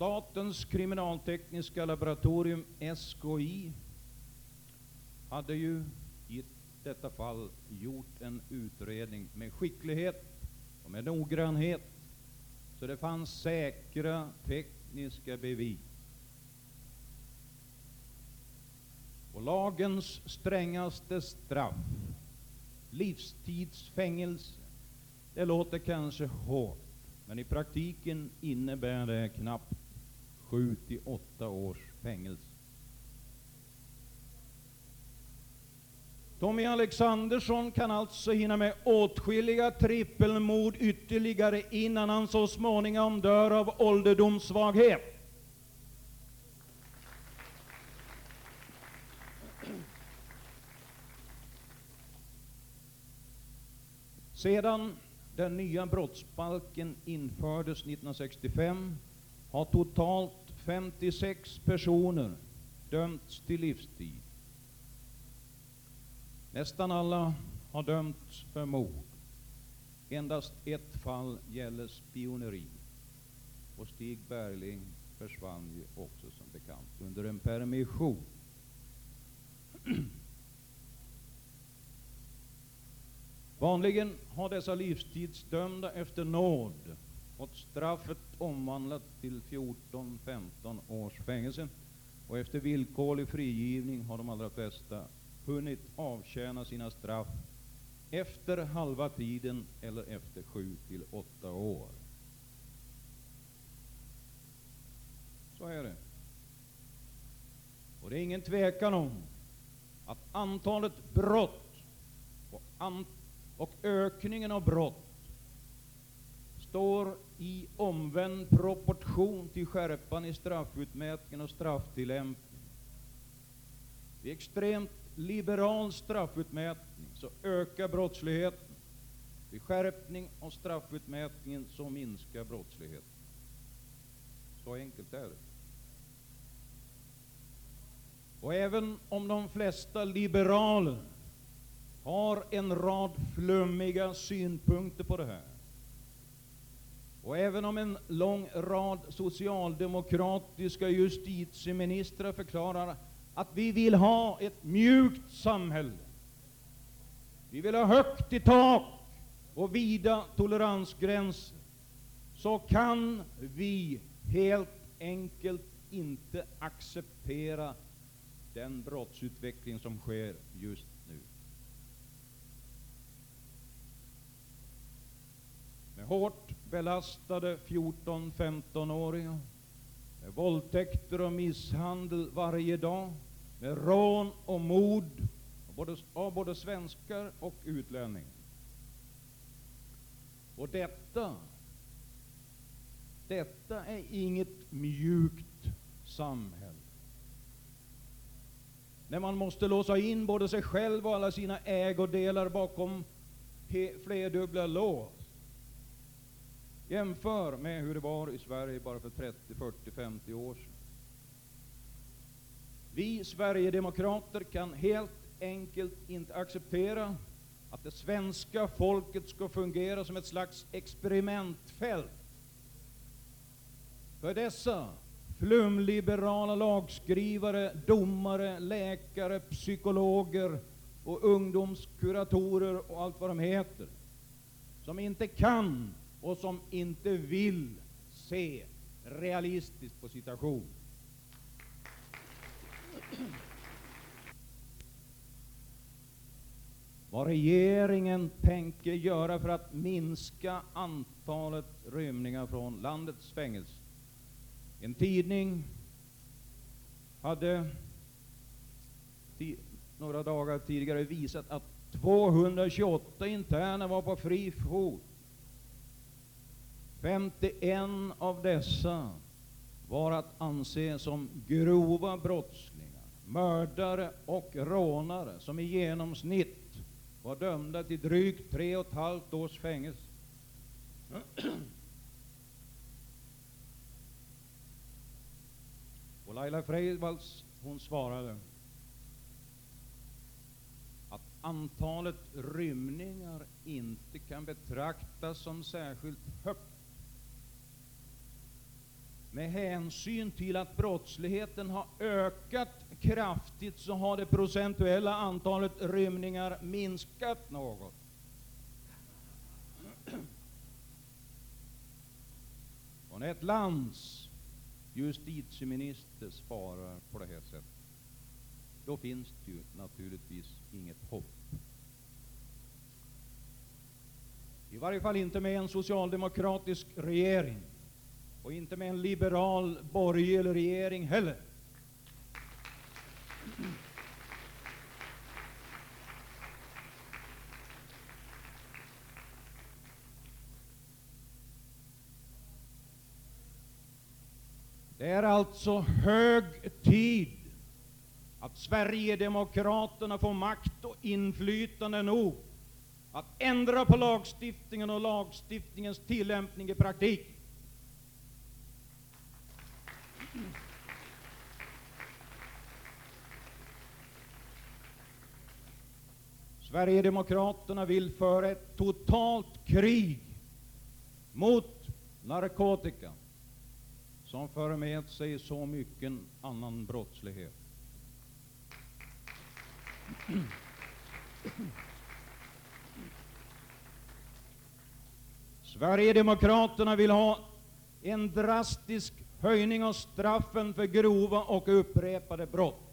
Statens kriminaltekniska laboratorium, SKI, hade ju i detta fall gjort en utredning med skicklighet och med noggrannhet, så det fanns säkra tekniska bevis. Och lagens strängaste straff, livstidsfängelse, det låter kanske hårt, men i praktiken innebär det knappt sju till åtta års fängelse. Tommy Alexandersson kan alltså hinna med åtskilliga trippelmord ytterligare innan han så småningom dör av ålderdomssvaghet. Sedan den nya brottsbalken infördes 1965 har totalt 56 personer dömts till livstid. Nästan alla har dömts för mord. Endast ett fall gäller spioneri. Och Stig Bergling försvann ju också som bekant under en permission. Vanligen har dessa livstidsdömda efter nåd fått straffet omvandlat till 14-15 års fängelse och efter villkorlig frigivning har de allra flesta hunnit avtjäna sina straff efter halva tiden eller efter sju till åtta år. Så är det. Och det är ingen tvekan om att antalet brott och, an och ökningen av brott står i omvänd proportion till skärpan i straffutmätningen och strafftillämpningen. Vid extremt liberal straffutmätning så ökar brottsligheten. Vid skärpning av straffutmätningen så minskar brottsligheten. Så enkelt är det. Och även om de flesta liberaler har en rad flummiga synpunkter på det här, och även om en lång rad socialdemokratiska justitieministrar förklarar att vi vill ha ett mjukt samhälle, vi vill ha högt i tak och vida toleransgränser, så kan vi helt enkelt inte acceptera den brottsutveckling som sker just nu. Med hårt belastade 14-15-åringar, med våldtäkter och misshandel varje dag, med rån och mord av både, av både svenskar och utlänningar. Och detta, detta är inget mjukt samhälle. När man måste låsa in både sig själv och alla sina ägodelar bakom flerdubbla lås. Jämför med hur det var i Sverige bara för 30, 40, 50 år sedan. Vi Sverigedemokrater kan helt enkelt inte acceptera att det svenska folket ska fungera som ett slags experimentfält för dessa flumliberala lagskrivare, domare, läkare, psykologer och ungdomskuratorer och allt vad de heter, som inte kan och som inte vill se realistiskt på situationen. Vad regeringen tänker göra för att minska antalet rymningar från landets fängelser. En tidning hade några dagar tidigare visat att 228 interner var på fri fot 51 av dessa var att anse som grova brottslingar, mördare och rånare som i genomsnitt var dömda till drygt tre och ett halvt års fängelse. Och Laila Freivalds, hon svarade att antalet rymningar inte kan betraktas som särskilt högt med hänsyn till att brottsligheten har ökat kraftigt så har det procentuella antalet rymningar minskat något. Och när ett lands justitieminister svarar på det här sättet, då finns det ju naturligtvis inget hopp. I varje fall inte med en socialdemokratisk regering. Och inte med en liberal borgerlig regering heller. Det är alltså hög tid att Sverigedemokraterna får makt och inflytande nog att ändra på lagstiftningen och lagstiftningens tillämpning i praktiken. Sverigedemokraterna vill föra ett totalt krig mot narkotika som för med sig så mycket annan brottslighet. Sverigedemokraterna vill ha en drastisk höjning av straffen för grova och upprepade brott.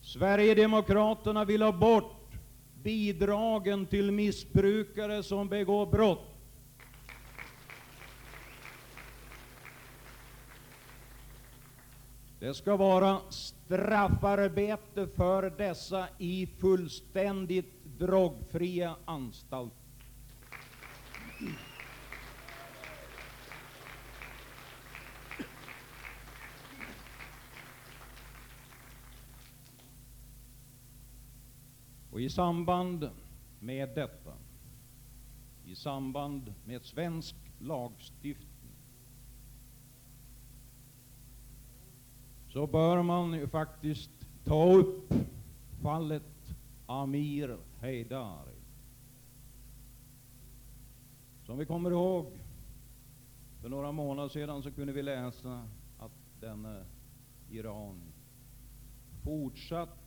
Sverigedemokraterna vill ha bort bidragen till missbrukare som begår brott. Det ska vara straffarbete för dessa i fullständigt drogfria anstalter. Och i samband med detta, i samband med svensk lagstiftning, så bör man ju faktiskt ta upp fallet Amir Heidari. Som vi kommer ihåg, för några månader sedan så kunde vi läsa att denne eh, Iran fortsatt